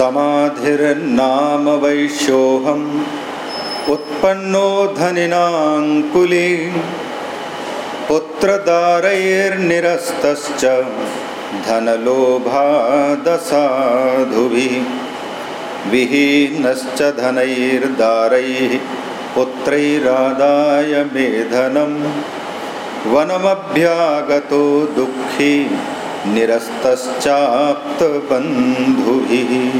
समाधिर्नाम वैश्योऽहम् उत्पन्नो धनिनाङ्कुले पुत्रदारैर्निरस्तश्च धनलोभादसाधुभिः विहीनश्च धनैर्दारैः पुत्रैरादाय मेधनं वनमभ्यागतो दुःखी निरस्तश्चाप्तबन्धुभिः।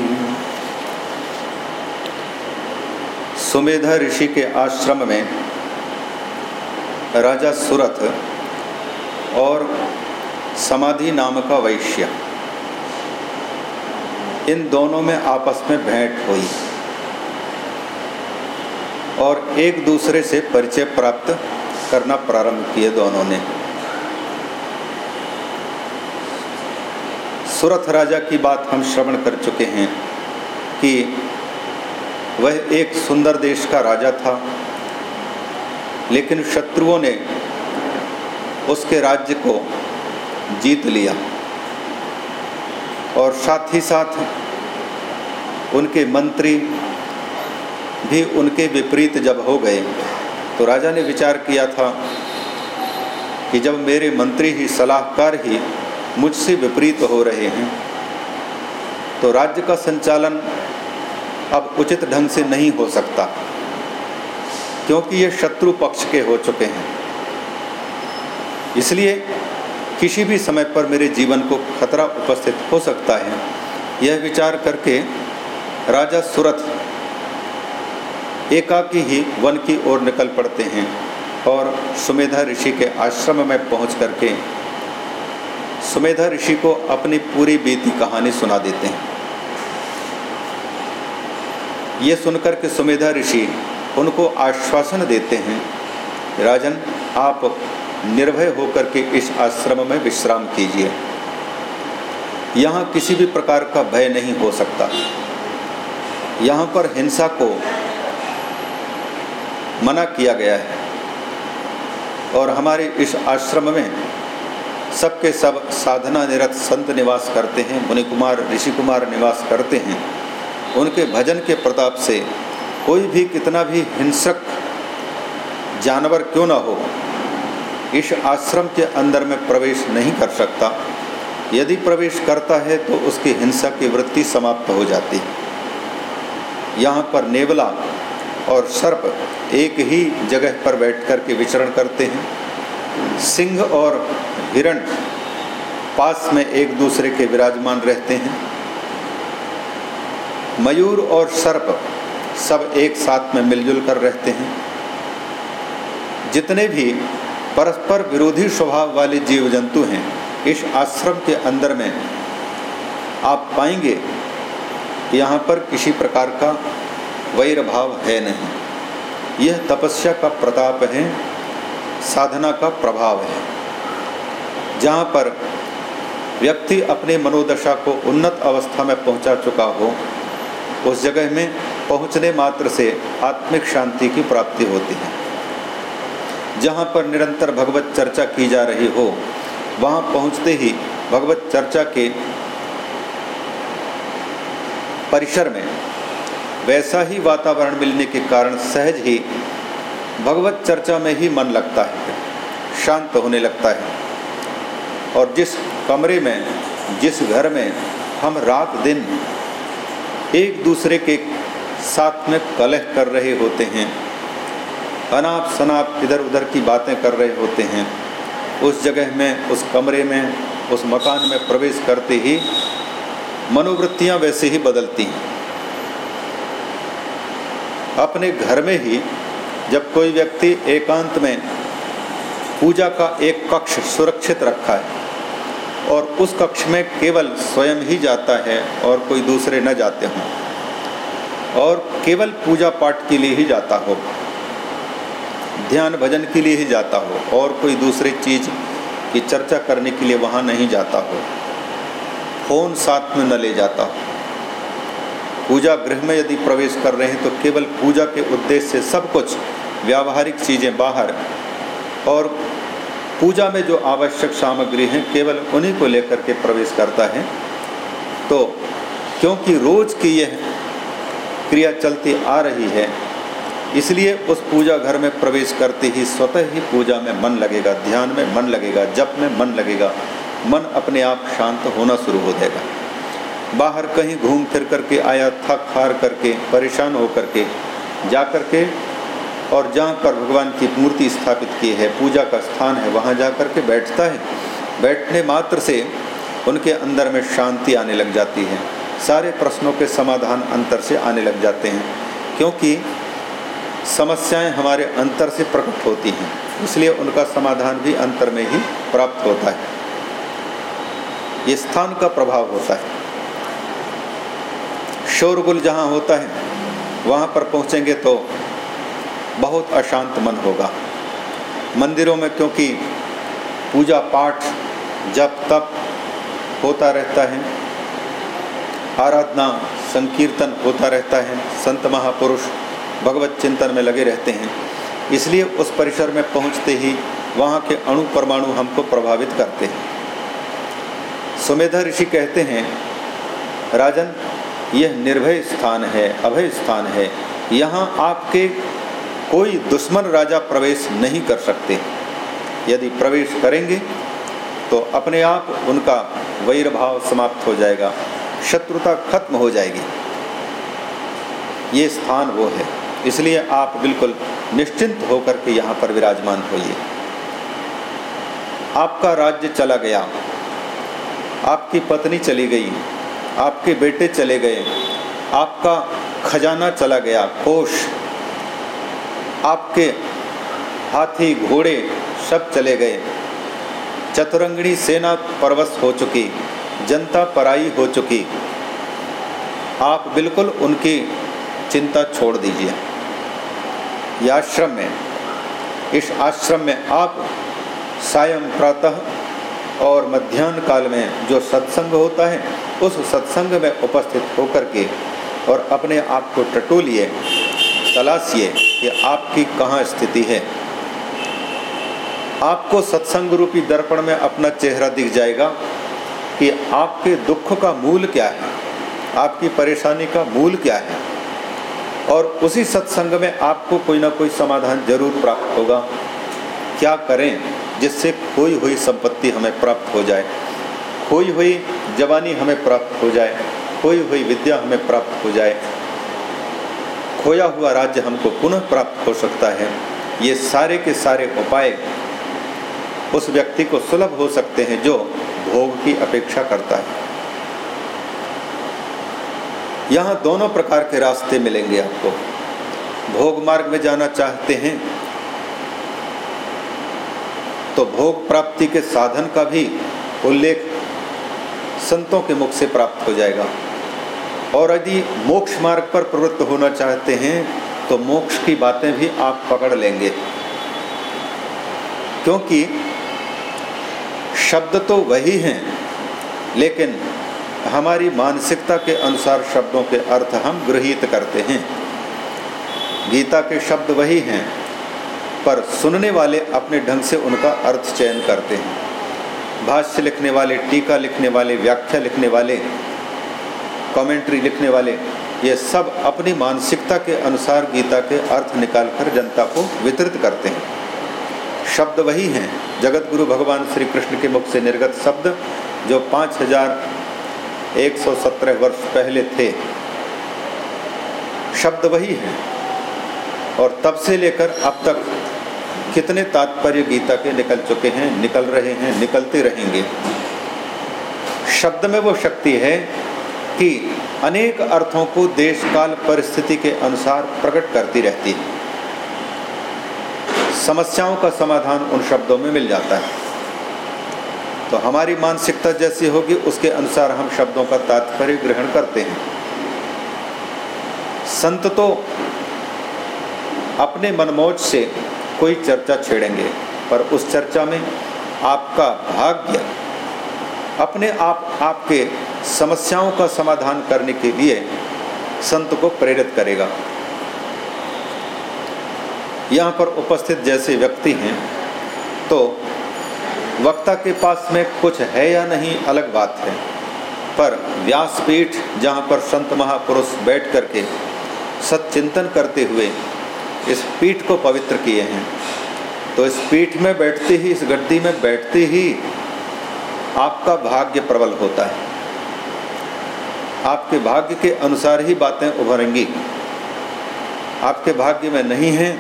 सुमेधा ऋषि के आश्रम में राजा सुरथ और समाधि नाम का वैश्य, इन दोनों में आपस में भेंट हुई और एक दूसरे से परिचय प्राप्त करना प्रारंभ किए दोनों ने। सुरथ राजा की बात हम श्रवण कर चुके हैं कि वह एक सुंदर देश का राजा था, लेकिन शत्रुओं ने उसके राज्य को जीत लिया। और साथ ही साथ उनके मंत्री भी उनके विपरीत जब हो गए तो राजा ने विचार किया था कि जब मेरे मंत्री ही सलाहकार ही मुझसे विपरीत हो रहे हैं। तो राज्य का संचालन अब उचित ढंग से नहीं हो सकता, क्योंकि ये शत्रु पक्ष के हो चुके हैं। इसलिए किसी भी समय पर मेरे जीवन को खतरा उपस्थित हो सकता है। यह विचार करके राजा सुरथ एकाकी ही वन की ओर निकल पड़ते हैं और सुमेधा ऋषि के आश्रम में पहुँच करके सुमेधा ऋषि को अपनी पूरी बीती कहानी सुना देते हैं। ये सुनकर के सुमेधा ऋषि उनको आश्वासन देते हैं, राजन, आप निर्भय होकर के इस आश्रम में विश्राम कीजिए। यहाँ किसी भी प्रकार का भय नहीं हो सकता। यहाँ पर हिंसा को मना किया गया है और हमारे इस आश्रम में सबके सब साधना निरत संत निवास करते हैं मुनि कुमार ऋषि कुमार निवास करते हैं। उनके भजन के प्रताप से कोई भी कितना भी हिंसक जानवर क्यों ना हो, इस आश्रम के अंदर में प्रवेश नहीं कर सकता। यदि प्रवेश करता है तो उसकी हिंसा की वृत्ति समाप्त हो जाती है। यहाँ पर नेवला और सर्प एक ही जगह पर बैठ कर के विचरण करते हैं। सिंह और हिरण पास में एक दूसरे के विराजमान रहते हैं। मयूर और सर्प सब एक साथ में मिलजुल कर रहते हैं। जितने भी परस्पर विरोधी स्वभाव वाले जीव जंतु हैं, इस आश्रम के अंदर में आप पाएँगे यहाँ पर किसी प्रकार का वैर भाव है नहीं। यह तपस्या का प्रताप है। साधना का प्रभाव है। जहाँ पर व्यक्ति अपने मनोदशा को उन्नत अवस्था में पहुँचा चुका हो, उस जगह में पहुँचने मात्र से आत्मिक शांति की प्राप्ति होती है। जहाँ पर निरंतर भगवत चर्चा की जा रही हो, वहाँ पहुँचते ही भगवत चर्चा के परिसर में वैसा ही वातावरण मिलने के कारण सहज ही भगवत चर्चा में ही मन लगता है, शांत होने लगता है। और जिस कमरे में, जिस घर में हम रात दिन एक दूसरे के साथ में कलह कर रहे होते हैं, अनाप शनाप इधर उधर की बातें कर रहे होते हैं, उस जगह में, उस कमरे में, उस मकान में प्रवेश करते ही मनोवृत्तियाँ वैसे ही बदलती हैं। अपने घर में ही जब कोई व्यक्ति एकांत में पूजा का एक कक्ष सुरक्षित रखा है और उस कक्ष में केवल स्वयं ही जाता है और कोई दूसरे न जाते हों, और केवल पूजा पाठ के लिए ही जाता हो, ध्यान भजन के लिए ही जाता हो, और कोई दूसरी चीज़ की चर्चा करने के लिए वहाँ नहीं जाता हो, फ़ोन साथ में न ले जाता हो, पूजा गृह में यदि प्रवेश कर रहे हैं तो केवल पूजा के उद्देश्य से सब कुछ व्यावहारिक चीज़ें बाहर और पूजा में जो आवश्यक सामग्री हैं, केवल उन्हीं को लेकर के प्रवेश करता है। तो क्योंकि रोज की यह क्रिया चलती आ रही है, इसलिए उस पूजा घर में प्रवेश करते ही स्वतः ही पूजा में मन लगेगा, ध्यान में मन लगेगा, जप में मन लगेगा, मन अपने आप शांत होना शुरू हो जाएगा। बाहर कहीं घूम फिर करके आया, थक हार करके, परेशान होकर के, जा करके और जहाँ पर भगवान की मूर्ति स्थापित की है, पूजा का स्थान है, वहाँ जा कर के बैठता है। बैठने मात्र से उनके अंदर में शांति आने लग जाती है। सारे प्रश्नों के समाधान अंतर से आने लग जाते हैं, क्योंकि समस्याएँ हमारे अंतर से प्रकट होती हैं, इसलिए उनका समाधान भी अंतर में ही प्राप्त होता है। ये स्थान का प्रभाव होता है। शोरगुल जहाँ होता है, वहाँ पर पहुँचेंगे तो बहुत अशांत मन होगा। मंदिरों में क्योंकि पूजा पाठ जप तप होता रहता है, आराधना संकीर्तन होता रहता है, संत महापुरुष भगवत चिंतन में लगे रहते हैं। इसलिए उस परिसर में पहुँचते ही वहाँ के अणु परमाणु हमको प्रभावित करते हैं। सुमेधा ऋषि कहते हैं, राजन, यह निर्भय स्थान है, अभय स्थान है। यहाँ आपके कोई दुश्मन राजा प्रवेश नहीं कर सकते। यदि प्रवेश करेंगे तो अपने आप उनका वैरभाव समाप्त हो जाएगा, शत्रुता खत्म हो जाएगी। ये स्थान वो है। इसलिए आप बिल्कुल निश्चिंत होकर के यहाँ पर विराजमान होइए। आपका राज्य चला गया। आपकी पत्नी चली गई। आपके बेटे चले गए। आपका खजाना चला गया। कोष आपके हाथी, घोड़े सब चले गए। चतुरंगणी सेना परवश हो चुकी, जनता पराई हो चुकी। आप बिल्कुल उनकी चिंता छोड़ दीजिए। यह आश्रम में, इस आश्रम में आप सायं प्रातः और मध्यान्ह काल में जो सत्संग होता है, उस सत्संग में उपस्थित होकर के और अपने आप को टटोलिए, तलाशिए। कि आपकी कहाँ स्थिति है? आपको सत्संग रूपी दर्पण में अपना चेहरा दिख जाएगा कि आपके दुख का मूल क्या है? आपकी परेशानी का मूल क्या है? और उसी सत्संग में आपको कोई ना कोई समाधान ज़रूर प्राप्त होगा। क्या करें जिससे खोई हुई संपत्ति हमें प्राप्त हो जाए? खोई हुई जवानी हमें प्राप्त हो जाए। खोई हुई विद्या हमें प्राप्त हो जाए। खोया हुआ राज्य हमको पुनः प्राप्त हो सकता है। ये सारे के सारे उपाय उस व्यक्ति को सुलभ हो सकते हैं जो भोग की अपेक्षा करता है। यहाँ दोनों प्रकार के रास्ते मिलेंगे आपको। भोग मार्ग में जाना चाहते हैं तो भोग प्राप्ति के साधन का भी उल्लेख संतों के मुख से प्राप्त हो जाएगा। और यदि मोक्ष मार्ग पर प्रवृत्त होना चाहते हैं तो मोक्ष की बातें भी आप पकड़ लेंगे। क्योंकि शब्द तो वही हैं, लेकिन हमारी मानसिकता के अनुसार शब्दों के अर्थ हम गृहित करते हैं। गीता के शब्द वही हैं, पर सुनने वाले अपने ढंग से उनका अर्थ चयन करते हैं। भाष्य लिखने वाले, टीका लिखने वाले, व्याख्या लिखने वाले कमेंट्री लिखने वाले, ये सब अपनी मानसिकता के अनुसार गीता के अर्थ निकालकर जनता को वितरित करते हैं। शब्द वही हैं जगत गुरु भगवान श्री कृष्ण के मुख से निर्गत शब्द, जो पाँच हज़ार एक सौ सत्रह वर्ष पहले थे। शब्द वही हैं, और तब से लेकर अब तक कितने तात्पर्य गीता के निकल चुके हैं, निकल रहे हैं, निकलते रहेंगे। शब्द में वो शक्ति है कि अनेक अर्थों को देश काल परिस्थिति के अनुसार प्रकट करती रहती है। समस्याओं का समाधान उन शब्दों में मिल जाता है। तो हमारी मानसिकता जैसी होगी, उसके अनुसार हम शब्दों का तात्पर्य ग्रहण करते हैं। संत तो अपने मनमोज से कोई चर्चा छेड़ेंगे, पर उस चर्चा में आपका भाग्य अपने आप, आपके समस्याओं का समाधान करने के लिए संत को प्रेरित करेगा। यहाँ पर उपस्थित जैसे व्यक्ति हैं तो वक्ता के पास में कुछ है या नहीं अलग बात है। पर व्यासपीठ जहाँ पर संत महापुरुष बैठ करके सच्चिंतन करते हुए इस पीठ को पवित्र किए हैं तो इस पीठ में बैठते ही, इस गड्डी में बैठते ही आपका भाग्य प्रबल होता है। आपके भाग्य के अनुसार ही बातें उभरेंगी। आपके भाग्य में नहीं हैं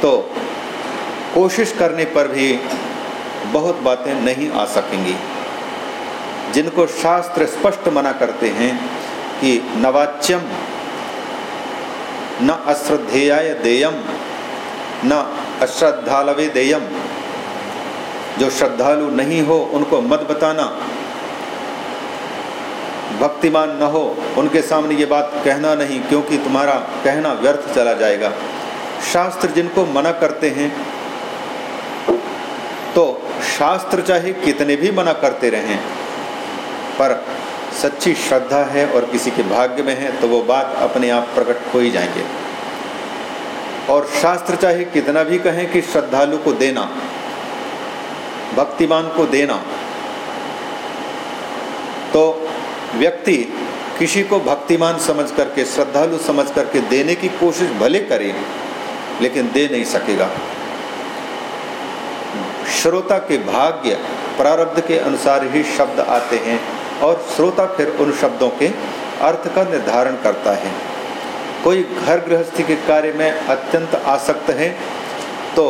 तो कोशिश करने पर भी बहुत बातें नहीं आ सकेंगी। जिनको शास्त्र स्पष्ट मना करते हैं कि नवाच्यम न अश्रद्धेयाय देयम, न अश्रद्धालवे देयम। जो श्रद्धालु नहीं हो, उनको मत बताना। भक्तिमान न हो, उनके सामने ये बात कहना नहीं, क्योंकि तुम्हारा कहना व्यर्थ चला जाएगा। शास्त्र जिनको मना करते हैं तो शास्त्र चाहे कितने भी मना करते रहें, पर सच्ची श्रद्धा है और किसी के भाग्य में है तो वो बात अपने आप प्रकट हो ही जाएँगे। और शास्त्र चाहे कितना भी कहें कि श्रद्धालु को देना भक्तिमान को देना। तो व्यक्ति किसी को भक्तिमान समझ करके, श्रद्धालु समझ करके देने की कोशिश भले करे, लेकिन दे नहीं सकेगा। श्रोता के भाग्य प्रारब्ध के अनुसार ही शब्द आते हैं और श्रोता फिर उन शब्दों के अर्थ का निर्धारण करता है। कोई घर गृहस्थी के कार्य में अत्यंत आसक्त है तो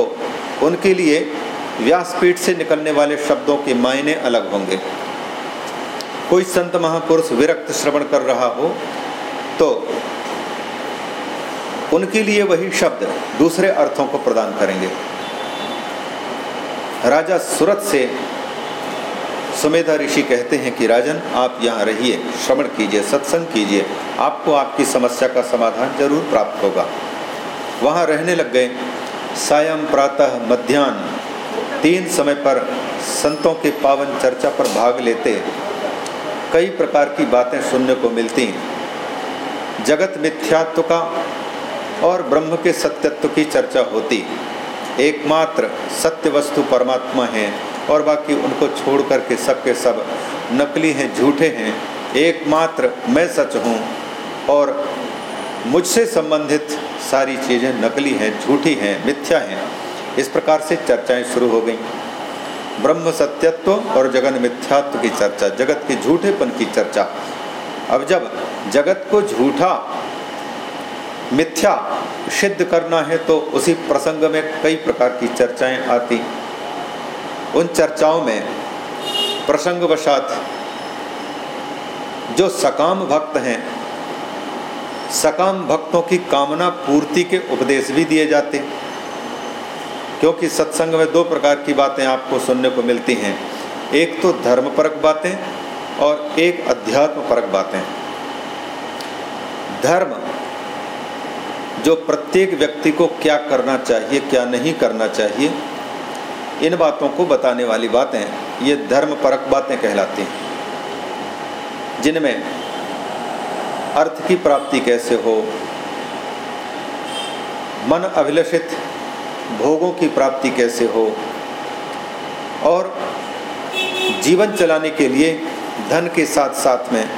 उनके लिए व्यासपीठ से निकलने वाले शब्दों के मायने अलग होंगे। कोई संत महापुरुष विरक्त श्रवण कर रहा हो तो उनके लिए वही शब्द दूसरे अर्थों को प्रदान करेंगे। राजा सूरत से सुमेधा ऋषि कहते हैं कि, राजन, आप यहाँ रहिए, श्रवण कीजिए, सत्संग कीजिए। आपको आपकी समस्या का समाधान ज़रूर प्राप्त होगा। वहाँ रहने लग गए। सायं प्रातः मध्यान्ह तीन समय पर संतों के पावन चर्चा पर भाग लेते कई प्रकार की बातें सुनने को मिलती। जगत मिथ्यात्व का और ब्रह्म के सत्यत्व की चर्चा होती। एकमात्र सत्य वस्तु परमात्मा है और बाकी उनको छोड़ करके सब के सब नकली हैं, झूठे हैं। एकमात्र मैं सच हूँ और मुझसे संबंधित सारी चीज़ें नकली हैं, झूठी हैं, मिथ्या हैं। इस प्रकार से चर्चाएँ शुरू हो गई। ब्रह्म सत्यत्व और जगन मिथ्यात्व की चर्चा, जगत के झूठेपन की चर्चा। अब जब जगत को झूठा, मिथ्या सिद्ध करना है तो उसी प्रसंग में कई प्रकार की चर्चाएँ आती। उन चर्चाओं में प्रसंगवशात जो सकाम भक्त हैं, सकाम भक्तों की कामना पूर्ति के उपदेश भी दिए जाते। क्योंकि सत्संग में दो प्रकार की बातें आपको सुनने को मिलती हैं। एक तो धर्म परक बातें और एक अध्यात्म परक बातें। धर्म, जो प्रत्येक व्यक्ति को क्या करना चाहिए, क्या नहीं करना चाहिए, इन बातों को बताने वाली बातें, ये धर्म परक बातें कहलाती हैं। जिनमें अर्थ की प्राप्ति कैसे हो, मन अभिलषित भोगों की प्राप्ति कैसे हो? और जीवन चलाने के लिए धन के साथ साथ में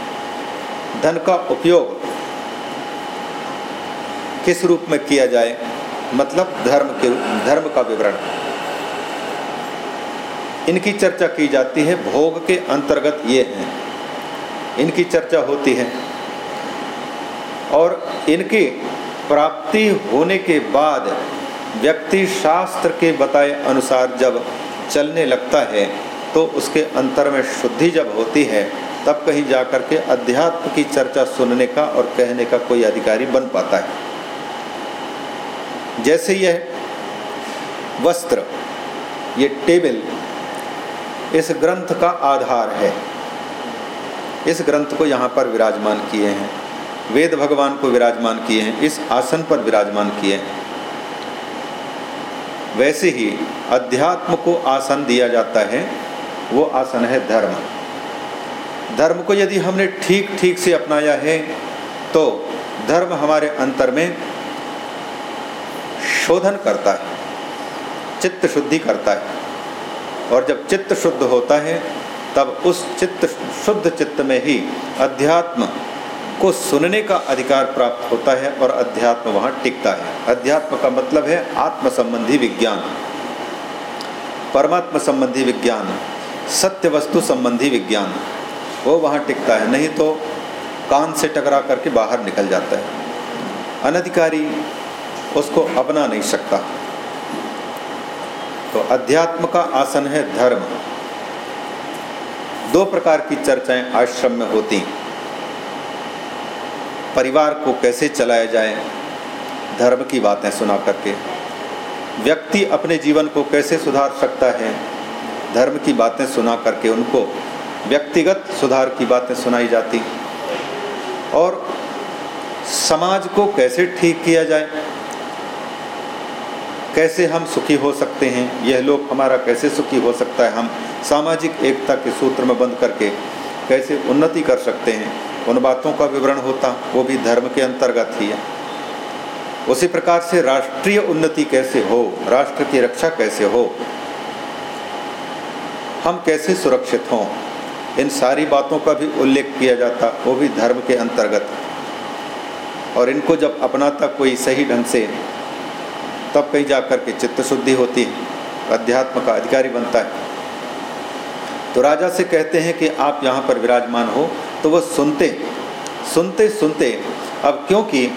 धन का उपयोग किस रूप में किया जाए? मतलब धर्म के, धर्म का विवरण। इनकी चर्चा की जाती है। भोग के अंतर्गत ये हैं। इनकी चर्चा होती है। और इनकी प्राप्ति होने के बाद व्यक्ति शास्त्र के बताए अनुसार जब चलने लगता है तो उसके अंतर में शुद्धि जब होती है, तब कहीं जाकर के अध्यात्म की चर्चा सुनने का और कहने का कोई अधिकारी बन पाता है। जैसे यह वस्त्र, ये टेबल, इस ग्रंथ का आधार है। इस ग्रंथ को यहाँ पर विराजमान किए हैं। वेद भगवान को विराजमान किए हैं। इस आसन पर विराजमान किए हैं। वैसे ही अध्यात्म को आसन दिया जाता है, वो आसन है धर्म। धर्म को यदि हमने ठीक ठीक से अपनाया है तो धर्म हमारे अंतर में शोधन करता है, चित्त शुद्धि करता है। और जब चित्त शुद्ध होता है, तब उस चित्त शुद्ध चित्त में ही अध्यात्म को सुनने का अधिकार प्राप्त होता है और अध्यात्म वहाँ टिकता है। अध्यात्म का मतलब है आत्म संबंधी विज्ञान। परमात्मा संबंधी विज्ञान, सत्य वस्तु संबंधी विज्ञान, वो वहाँ टिकता है। नहीं तो कान से टकरा करके बाहर निकल जाता है। अनधिकारी उसको अपना नहीं सकता। तो अध्यात्म का आसन है धर्म। दो प्रकार की चर्चाएँ आश्रम में होती परिवार को कैसे चलाया जाए? धर्म की बातें सुना करके। व्यक्ति अपने जीवन को कैसे सुधार सकता है? धर्म की बातें सुना करके उनको व्यक्तिगत सुधार की बातें सुनाई जाती। और समाज को कैसे ठीक किया जाए? कैसे हम सुखी हो सकते हैं? यह लोग हमारा कैसे सुखी हो सकता है? हम सामाजिक एकता के सूत्र में बंद करके कैसे उन्नति कर सकते हैं? उन बातों का विवरण होता, वो भी धर्म के अंतर्गत ही है। उसी प्रकार से राष्ट्रीय उन्नति कैसे हो, राष्ट्र की रक्षा कैसे हो, हम कैसे सुरक्षित हों, इन सारी बातों का भी उल्लेख किया जाता, वो भी धर्म के अंतर्गत। और इनको जब अपनाता कोई सही ढंग से, तब कहीं जा कर के चित्त शुद्धि होती है अध्यात्म का अधिकारी बनता है। तो राजा से कहते हैं कि आप यहाँ पर विराजमान हो तो वह सुनते सुनते सुनते, अब क्योंकि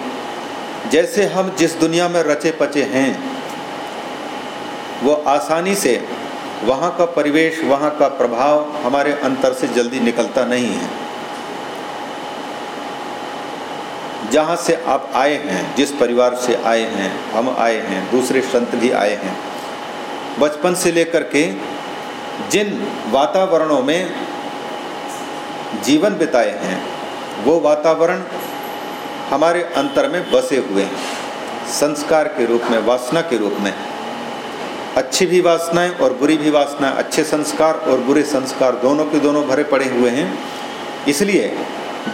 जैसे हम जिस दुनिया में रचे पचे हैं, वो आसानी से वहाँ का परिवेश, वहाँ का प्रभाव हमारे अंतर से जल्दी निकलता नहीं है। जहाँ से आप आए हैं, जिस परिवार से आए हैं, हम आए हैं, दूसरे संत भी आए हैं, बचपन से लेकर के जिन वातावरणों में जीवन बिताए हैं, वो वातावरण हमारे अंतर में बसे हुए हैं। संस्कार के रूप में, वासना के रूप में। अच्छी भी वासनाएँ और बुरी भी वासनाएँ, अच्छे संस्कार और बुरे संस्कार दोनों के दोनों भरे पड़े हुए हैं। इसलिए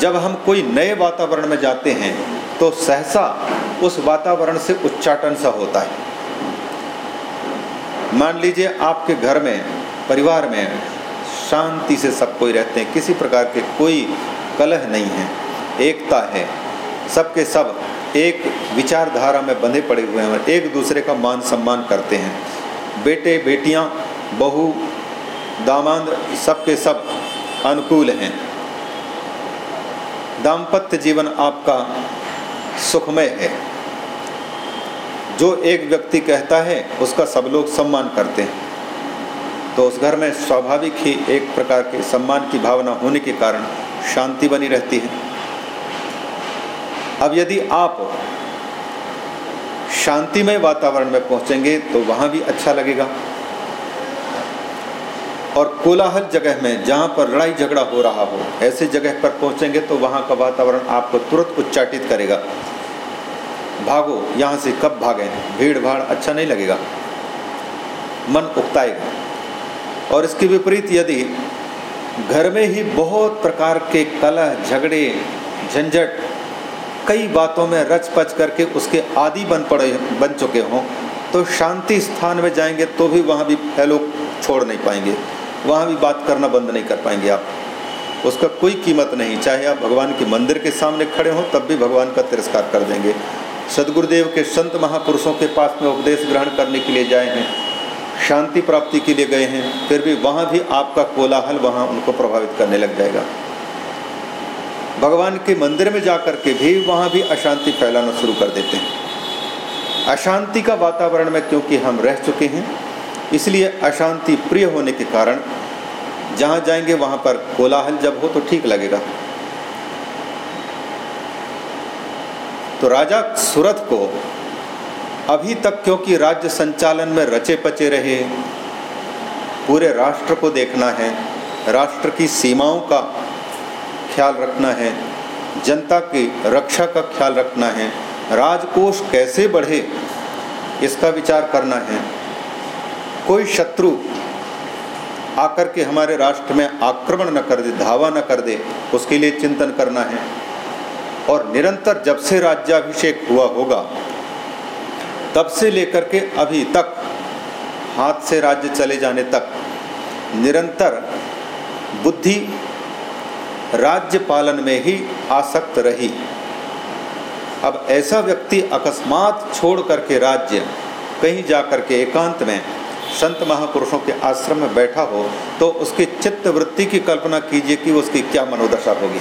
जब हम कोई नए वातावरण में जाते हैं तो सहसा उस वातावरण से उच्चाटन सा होता है। मान लीजिए आपके घर में परिवार में शांति से सब कोई रहते हैं, किसी प्रकार के कोई कलह नहीं है। एकता है। सबके सब एक विचारधारा में बंधे पड़े हुए हैं और एक दूसरे का मान सम्मान करते हैं। बेटे, बेटियाँ, बहू, दामाद, सबके सब अनुकूल हैं। दाम्पत्य जीवन आपका सुखमय है। जो एक व्यक्ति कहता है, उसका सब लोग सम्मान करते हैं। तो उस घर में स्वाभाविक ही एक प्रकार के सम्मान की भावना होने के कारण शांति बनी रहती है। अब यदि आप शांतिमय वातावरण में पहुँचेंगे तो वहाँ भी अच्छा लगेगा। और कोलाहल जगह में जहाँ पर लड़ाई झगड़ा हो रहा हो, ऐसे जगह पर पहुँचेंगे तो वहाँ का वातावरण आपको तुरंत उच्चाटित करेगा। भागो, यहाँ से कब भागें? भीड़ भाड़ अच्छा नहीं लगेगा। मन उकताएगा। और इसके विपरीत यदि घर में ही बहुत प्रकार के कलह, झगड़े, झंझट, कई बातों में रच पच करके उसके आदि बन पड़े, बन चुके हों तो शांति स्थान में जाएँगे तो भी वहाँ भी फैलो छोड़ नहीं पाएँगे। वहाँ भी बात करना बंद नहीं कर पाएँगे आप। उसका कोई कीमत नहीं। चाहे आप भगवान के मंदिर के सामने खड़े हों, तब भी भगवान का तिरस्कार कर देंगे। सदगुरुदेव के संत महापुरुषों के पास में उपदेश ग्रहण करने के लिए जाए हैं। शांति प्राप्ति के लिए गए हैं, फिर भी वहाँ भी आपका कोलाहल वहाँ उनको प्रभावित करने लग जाएगा। भगवान के मंदिर में जा कर के भी वहाँ भी अशांति फैलाना शुरू कर देते हैं। अशांति का वातावरण में क्योंकि हम रह चुके हैं, इसलिए अशांति प्रिय होने के कारण जहाँ जाएँगे वहाँ पर कोलाहल जब हो तो ठीक लगेगा। तो राजा सूरत को अभी तक क्योंकि राज्य संचालन में रचे पचे रहे, पूरे राष्ट्र को देखना है, राष्ट्र की सीमाओं का ख्याल रखना है, जनता की रक्षा का ख्याल रखना है, राजकोष कैसे बढ़े, इसका विचार करना है। कोई शत्रु आकर के हमारे राष्ट्र में आक्रमण न कर दे, धावा न कर दे, उसके लिए चिंतन करना है। और निरंतर जब से राज्याभिषेक हुआ होगा तब से लेकर के अभी तक, हाथ से राज्य चले जाने तक, निरंतर बुद्धि राज्य पालन में ही आसक्त रही। अब ऐसा व्यक्ति अकस्मात छोड़ करके राज्य, कहीं जा करके एकांत में संत महापुरुषों के आश्रम में बैठा हो तो उसकी चित्त वृत्ति की कल्पना कीजिए कि उसकी क्या मनोदशा होगी।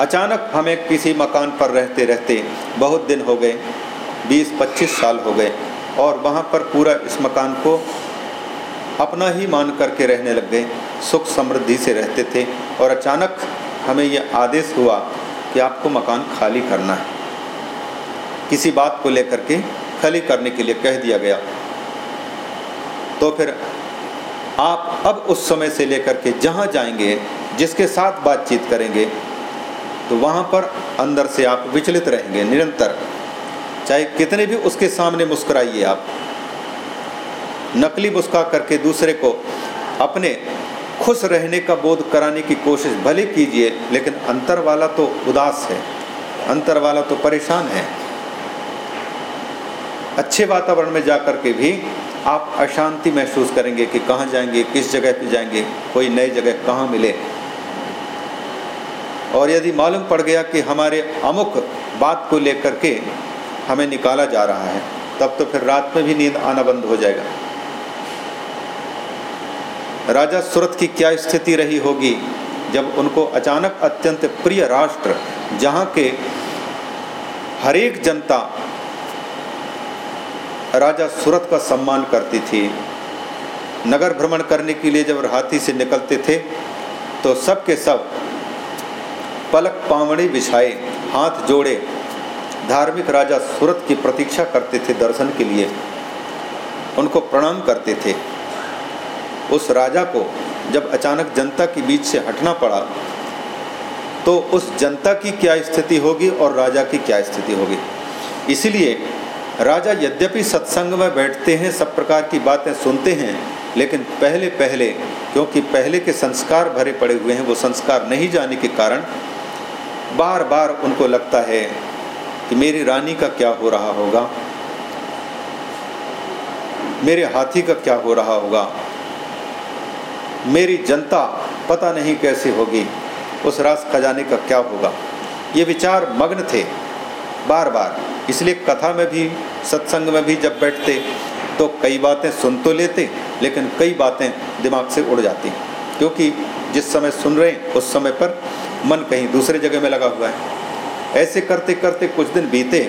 अचानक हमें किसी मकान पर रहते रहते बहुत दिन हो गए 20-25 साल हो गए, और वहाँ पर पूरा इस मकान को अपना ही मान करके रहने लग गए, सुख समृद्धि से रहते थे, और अचानक हमें यह आदेश हुआ कि आपको मकान खाली करना है। किसी बात को लेकर के खाली करने के लिए कह दिया गया। तो फिर आप अब उस समय से लेकर के जहाँ जाएँगे, जिसके साथ बातचीत करेंगे तो वहाँ पर अंदर से आप विचलित रहेंगे, निरंतर। चाहे कितने भी उसके सामने मुस्कुराइए आप। नकली मुस्का करके दूसरे को अपने खुश रहने का बोध कराने की कोशिश भले कीजिए, लेकिन अंतर वाला तो उदास है। अंतर वाला तो परेशान है। अच्छे वातावरण में जा कर के भी आप अशांति महसूस करेंगे कि कहाँ जाएँगे, किस जगह पे जाएँगे, कोई नई जगह कहाँ मिले। और यदि मालूम पड़ गया कि हमारे अमुक बात को लेकर के हमें निकाला जा रहा है, तब तो फिर रात में भी नींद आना बंद हो जाएगा। राजा सूरत की क्या स्थिति रही होगी जब उनको अचानक अत्यंत प्रिय राष्ट्र, जहाँ के हरेक जनता राजा सूरत का सम्मान करती थी, नगर भ्रमण करने के लिए जब हाथी से निकलते थे तो सब के सब पलक पावड़ी बिछाए, हाथ जोड़े। धार्मिक राजा सूरत की प्रतीक्षा करते थे दर्शन के लिए। उनको प्रणाम करते थे। उस राजा को जब अचानक जनता के बीच से हटना पड़ा तो उस जनता की क्या स्थिति होगी और राजा की क्या स्थिति होगी? इसलिए राजा यद्यपि सत्संग में बैठते हैं, सब प्रकार की बातें सुनते हैं, लेकिन पहले पहले क्योंकि पहले के संस्कार भरे पड़े हुए हैं, वो संस्कार नहीं जाने के कारण बार बार उनको लगता है कि मेरी रानी का क्या हो रहा होगा? मेरे हाथी का क्या हो रहा होगा? मेरी जनता पता नहीं कैसे होगी, उस रास खजाने का क्या होगा? ये विचार मग्न थे बार बार इसलिए कथा में भी, सत्संग में भी जब बैठते तो कई बातें सुन तो लेते, लेकिन कई बातें दिमाग से उड़ जाती। क्योंकि जिस समय सुन रहे हैं, उस समय पर मन कहीं दूसरे जगह में लगा हुआ है। ऐसे करते करते कुछ दिन बीते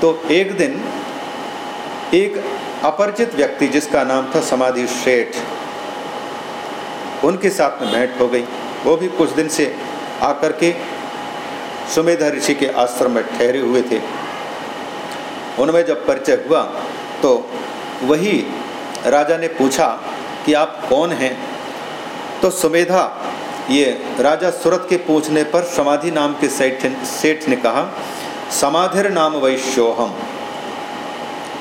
तो एक दिन एक अपरिचित व्यक्ति, जिसका नाम था समाधि शेठ उनके साथ में भेंट हो गई। वो भी कुछ दिन से आकर के सुमेधा ऋषि के आश्रम में ठहरे हुए थे। उनमें जब परिचय हुआ तो वही राजा ने पूछा कि आप कौन हैं? तो सुमेधा, ये राजा सूरत के पूछने पर समाधि नाम के सेठ सेठ ने कहा, समाधिर नाम वैश्योहम।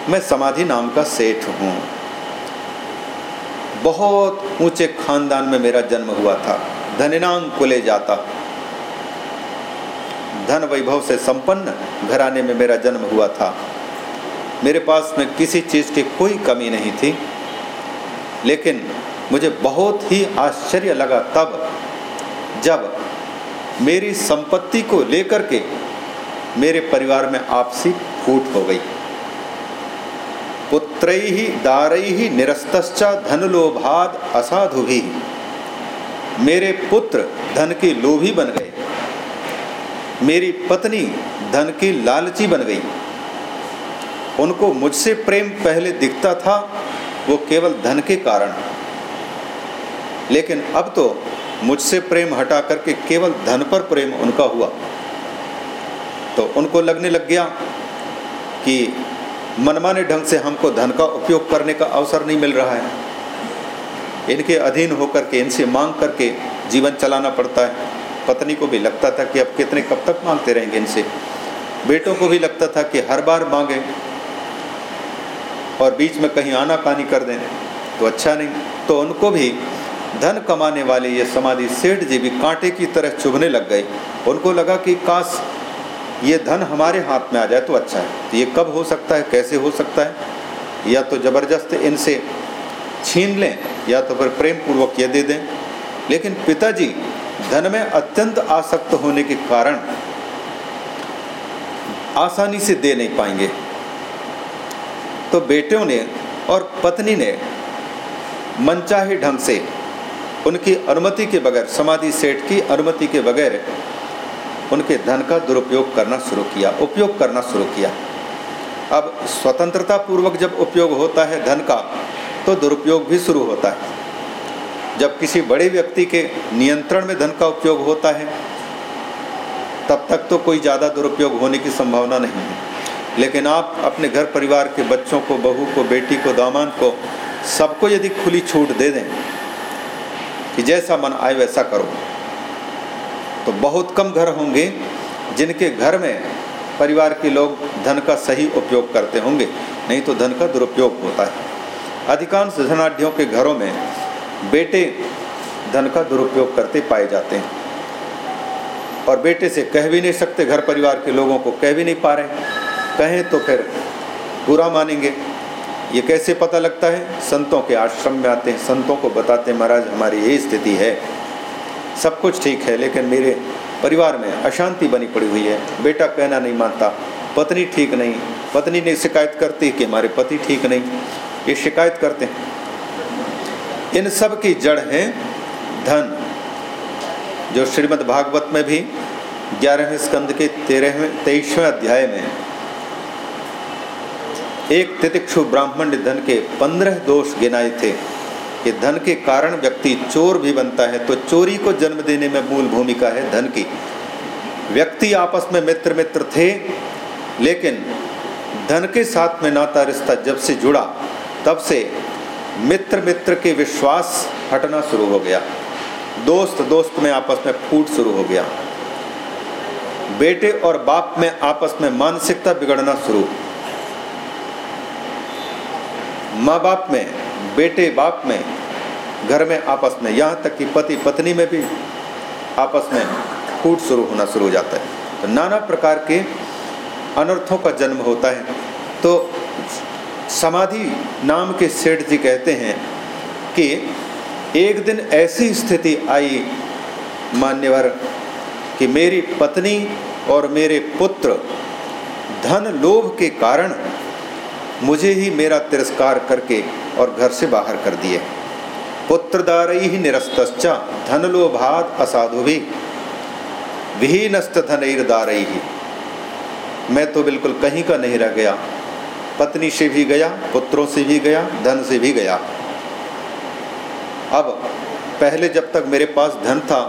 मैं समाधि नाम का सेठ हूँ। बहुत ऊँचे खानदान में मेरा जन्म हुआ था। धनिनांग कुले जाता। धन वैभव से संपन्न घराने में मेरा जन्म हुआ था। मेरे पास में किसी चीज़ की कोई कमी नहीं थी। लेकिन मुझे बहुत ही आश्चर्य लगा तब, जब मेरी संपत्ति को लेकर के मेरे परिवार में आपसी फूट हो गई। पुत्र निरस्तश्चा धन लोभाद असाधु भी मेरे पुत्र धन के लोभी बन गए। मेरी पत्नी धन की लालची बन गई। उनको मुझसे प्रेम पहले दिखता था, वो केवल धन के कारण। लेकिन अब तो मुझसे प्रेम हटा करके केवल धन पर प्रेम उनका हुआ। तो उनको लगने लग गया कि मनमाने ढंग से हमको धन का उपयोग करने का अवसर नहीं मिल रहा है। इनके अधीन होकर के, इनसे मांग करके जीवन चलाना पड़ता है। पत्नी को भी लगता था कि अब कितने कब तक मांगते रहेंगे इनसे। बेटों को भी लगता था कि हर बार मांगे और बीच में कहीं आना पानी कर दें तो अच्छा नहीं। तो उनको भी धन कमाने वाले ये समाधि सेठ जी भी कांटे की तरह चुभने लग गए। उनको लगा कि काश ये धन हमारे हाथ में आ जाए तो अच्छा है। तो ये कब हो सकता है? कैसे हो सकता है? या तो ज़बरदस्त इनसे छीन लें, या तो फिर प्रेम पूर्वक ये दे दें। लेकिन पिताजी, धन में अत्यंत आसक्त होने के कारण आसानी से दे नहीं पाएँगे। तो बेटों ने और पत्नी ने मनचाहे ढंग से उनकी अनुमति के बगैर, समाधि सेठ की अनुमति के बगैर उनके धन का दुरुपयोग करना शुरू किया, उपयोग करना शुरू किया। अब स्वतंत्रता पूर्वक जब उपयोग होता है धन का तो दुरुपयोग भी शुरू होता है। जब किसी बड़े व्यक्ति के नियंत्रण में धन का उपयोग होता है, तब तक तो कोई ज़्यादा दुरुपयोग होने की संभावना नहीं है। लेकिन आप अपने घर परिवार के बच्चों को, बहू को, बेटी को दामान को, सबको यदि खुली छूट दे दें कि जैसा मन आए वैसा करो। तो बहुत कम घर होंगे जिनके घर में परिवार के लोग धन का सही उपयोग करते होंगे, नहीं तो धन का दुरुपयोग होता है। अधिकांश धनाढ़ियों के घरों में बेटे धन का दुरुपयोग करते पाए जाते हैं। और बेटे से कह भी नहीं सकते, घर परिवार के लोगों को कह भी नहीं पा रहे कहें तो फिर पूरा मानेंगे। ये कैसे पता लगता है? संतों के आश्रम में आते हैं, संतों को बताते हैं, महाराज, हमारी यही स्थिति है। सब कुछ ठीक है, लेकिन मेरे परिवार में अशांति बनी पड़ी हुई है। बेटा कहना नहीं मानता, पत्नी ठीक नहीं। पत्नी ने शिकायत करती कि हमारे पति ठीक नहीं। ये शिकायत करते हैं। इन सब की जड़ है धन, जो श्रीमद् भागवत में भी ग्यारहवें स्कंद के तेरहवें, तेईसवें अध्याय में एक तितिक्षु ब्राह्मण ने धन के पंद्रह दोष गिनाए थे। कि धन के कारण व्यक्ति चोर भी बनता है तो चोरी को जन्म देने में मूल भूमिका है धन की। व्यक्ति आपस में मित्र मित्र थे, लेकिन धन के साथ में नाता रिश्ता जब से जुड़ा, तब से मित्र मित्र के विश्वास हटना शुरू हो गया। दोस्त दोस्त में आपस में फूट शुरू हो गया। बेटे और बाप में आपस में मानसिकता बिगड़ना शुरू। माँ बाप में बेटे बाप में, घर में, आपस में, यहाँ तक कि पति पत्नी में भी आपस में फूट शुरू होना शुरू हो जाता है। तो नाना प्रकार के अनर्थों का जन्म होता है। तो समाधि नाम के सेठ जी कहते हैं कि एक दिन ऐसी स्थिति आई मान्यवर कि मेरी पत्नी और मेरे पुत्र धन लोभ के कारण मुझे ही मेरा तिरस्कार करके और घर से बाहर कर दिए। पुत्रदार ही निरस्त धन लोभाद असाधु भी विहीनस्त धनैरदार ही मैं तो बिल्कुल कहीं का नहीं रह गया। पत्नी से भी गया, पुत्रों से भी गया, धन से भी गया। अब पहले जब तक मेरे पास धन था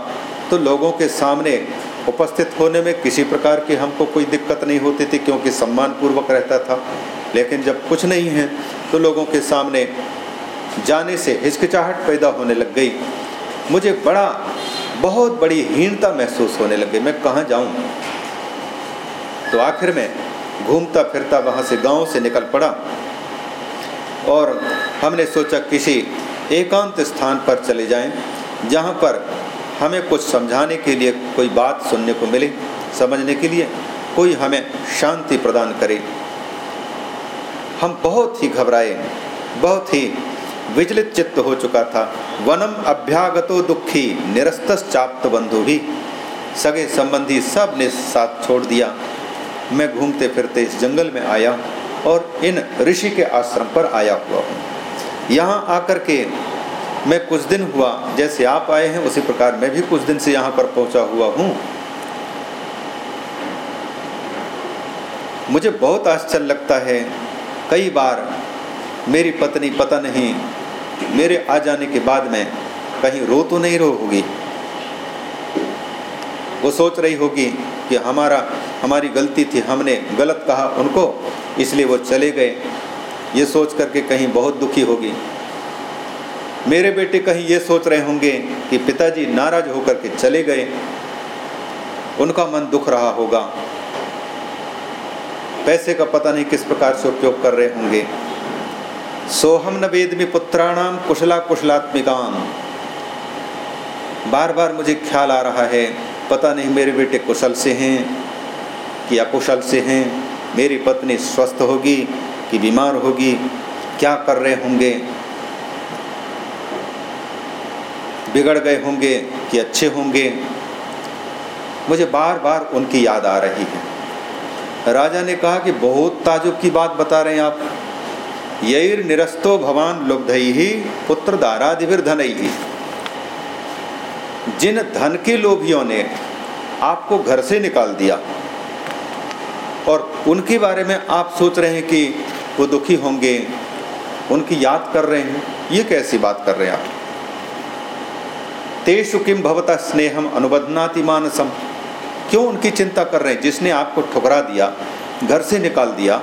तो लोगों के सामने उपस्थित होने में किसी प्रकार की हमको कोई दिक्कत नहीं होती थी, क्योंकि सम्मान पूर्वक रहता था। लेकिन जब कुछ नहीं है तो लोगों के सामने जाने से हिचकिचाहट पैदा होने लग गई। मुझे बड़ा, बहुत बड़ी हीनता महसूस होने लग गई। मैं कहाँ जाऊँ? तो आखिर में घूमता फिरता वहाँ से गाँव से निकल पड़ा और हमने सोचा किसी एकांत स्थान पर चले जाएँ, जहाँ पर हमें कुछ समझाने के लिए कोई बात सुनने को मिले, समझने के लिए कोई हमें शांति प्रदान करे। हम बहुत ही घबराए बहुत ही विचलित चित्त हो चुका था। वनम अभ्यागतो दुखी निरस्त बंधु भी सगे संबंधी सबने साथ छोड़ दिया। मैं घूमते फिरते इस जंगल में आया और इन ऋषि के आश्रम पर आया हुआ हूँ। यहाँ आकर के मैं कुछ दिन हुआ। जैसे आप आए हैं, उसी प्रकार मैं भी कुछ दिन से यहाँ पर पहुँचा हुआ हूँ। मुझे बहुत आश्चर्य लगता है कई बार मेरी पत्नी पता नहीं, मेरे आ जाने के बाद में कहीं रो तो नहीं रो होगी। वो सोच रही होगी कि हमारा, हमारी गलती थी, हमने गलत कहा उनको, इसलिए वो चले गए। ये सोच करके कहीं बहुत दुखी होगी। मेरे बेटे कहीं ये सोच रहे होंगे कि पिताजी नाराज़ होकर के चले गए। उनका मन दुख रहा होगा। पैसे का पता नहीं किस प्रकार से उपयोग कर रहे होंगे। सोहम न वेद में पुत्राणाम कुशला कुशलात्मिकाम बार बार मुझे ख्याल आ रहा है, पता नहीं मेरे बेटे कुशल से हैं कि अकुशल से हैं। मेरी पत्नी स्वस्थ होगी कि बीमार होगी, क्या कर रहे होंगे? बिगड़ गए होंगे कि अच्छे होंगे? मुझे बार बार उनकी याद आ रही है। राजा ने कहा कि बहुत ताजुब की बात बता रहे हैं आप। यही निरस्तो भवान लुब्ध ही पुत्र दारादिविर धन ही जिन धन के लोभियों ने आपको घर से निकाल दिया और उनके बारे में आप सोच रहे हैं कि वो दुखी होंगे, उनकी याद कर रहे हैं, ये कैसी बात कर रहे हैं आप? तेषु किम भवता स्नेहम अनुबदनाति मानसम। क्यों उनकी चिंता कर रहे हैं? जिसने आपको ठुकरा दिया, घर से निकाल दिया,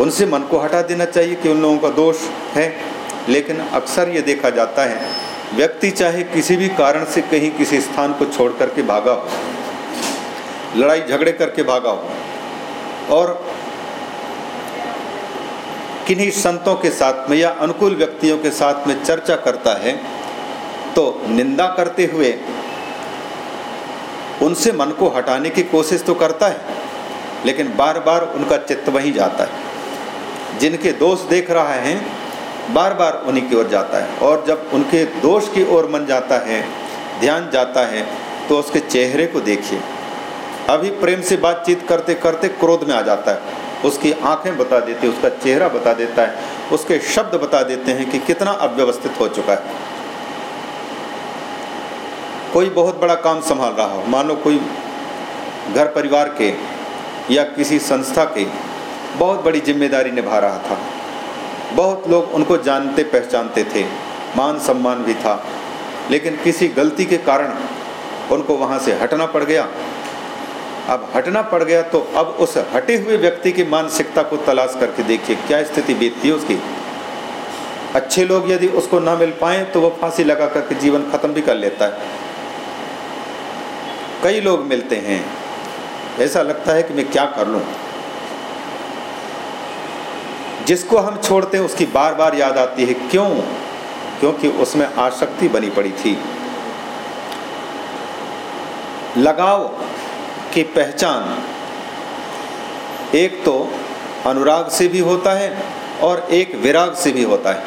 उनसे मन को हटा देना चाहिए कि उन लोगों का दोष है। लेकिन अक्सर ये देखा जाता है, व्यक्ति चाहे किसी भी कारण से कहीं किसी स्थान को छोड़ करके भागा हो, लड़ाई झगड़े करके भागा हो, और किन्हीं संतों के साथ में या अनुकूल व्यक्तियों के साथ में चर्चा करता है तो निंदा करते हुए उनसे मन को हटाने की कोशिश तो करता है, लेकिन बार बार उनका चित्त वहीं जाता है। जिनके दोष देख रहा है बार बार उन्हीं की ओर जाता है। और जब उनके दोष की ओर मन जाता है, ध्यान जाता है तो उसके चेहरे को देखिए। अभी प्रेम से बातचीत करते करते क्रोध में आ जाता है। उसकी आँखें बता देती उसका चेहरा बता देता है, उसके शब्द बता देते हैं कि कितना अव्यवस्थित हो चुका है। कोई बहुत बड़ा काम संभाल रहा हो, मानो कोई घर परिवार के या किसी संस्था के, बहुत बड़ी ज़िम्मेदारी निभा रहा था। बहुत लोग उनको जानते पहचानते थे, मान सम्मान भी था, लेकिन किसी गलती के कारण उनको वहाँ से हटना पड़ गया। अब हटना पड़ गया तो अब उस हटे हुए व्यक्ति की मानसिकता को तलाश करके देखिए, क्या स्थिति बीतती है उसकी? अच्छे लोग यदि उसको ना मिल पाए तो वो फांसी लगा करके जीवन खत्म भी कर लेता है। कई लोग मिलते हैं। ऐसा लगता है कि मैं क्या कर लूँ? जिसको हम छोड़ते हैं, उसकी बार बार याद आती है। क्यों? क्योंकि उसमें आसक्ति बनी पड़ी थी। लगाव की पहचान। एक तो अनुराग से भी होता है और एक विराग से भी होता है।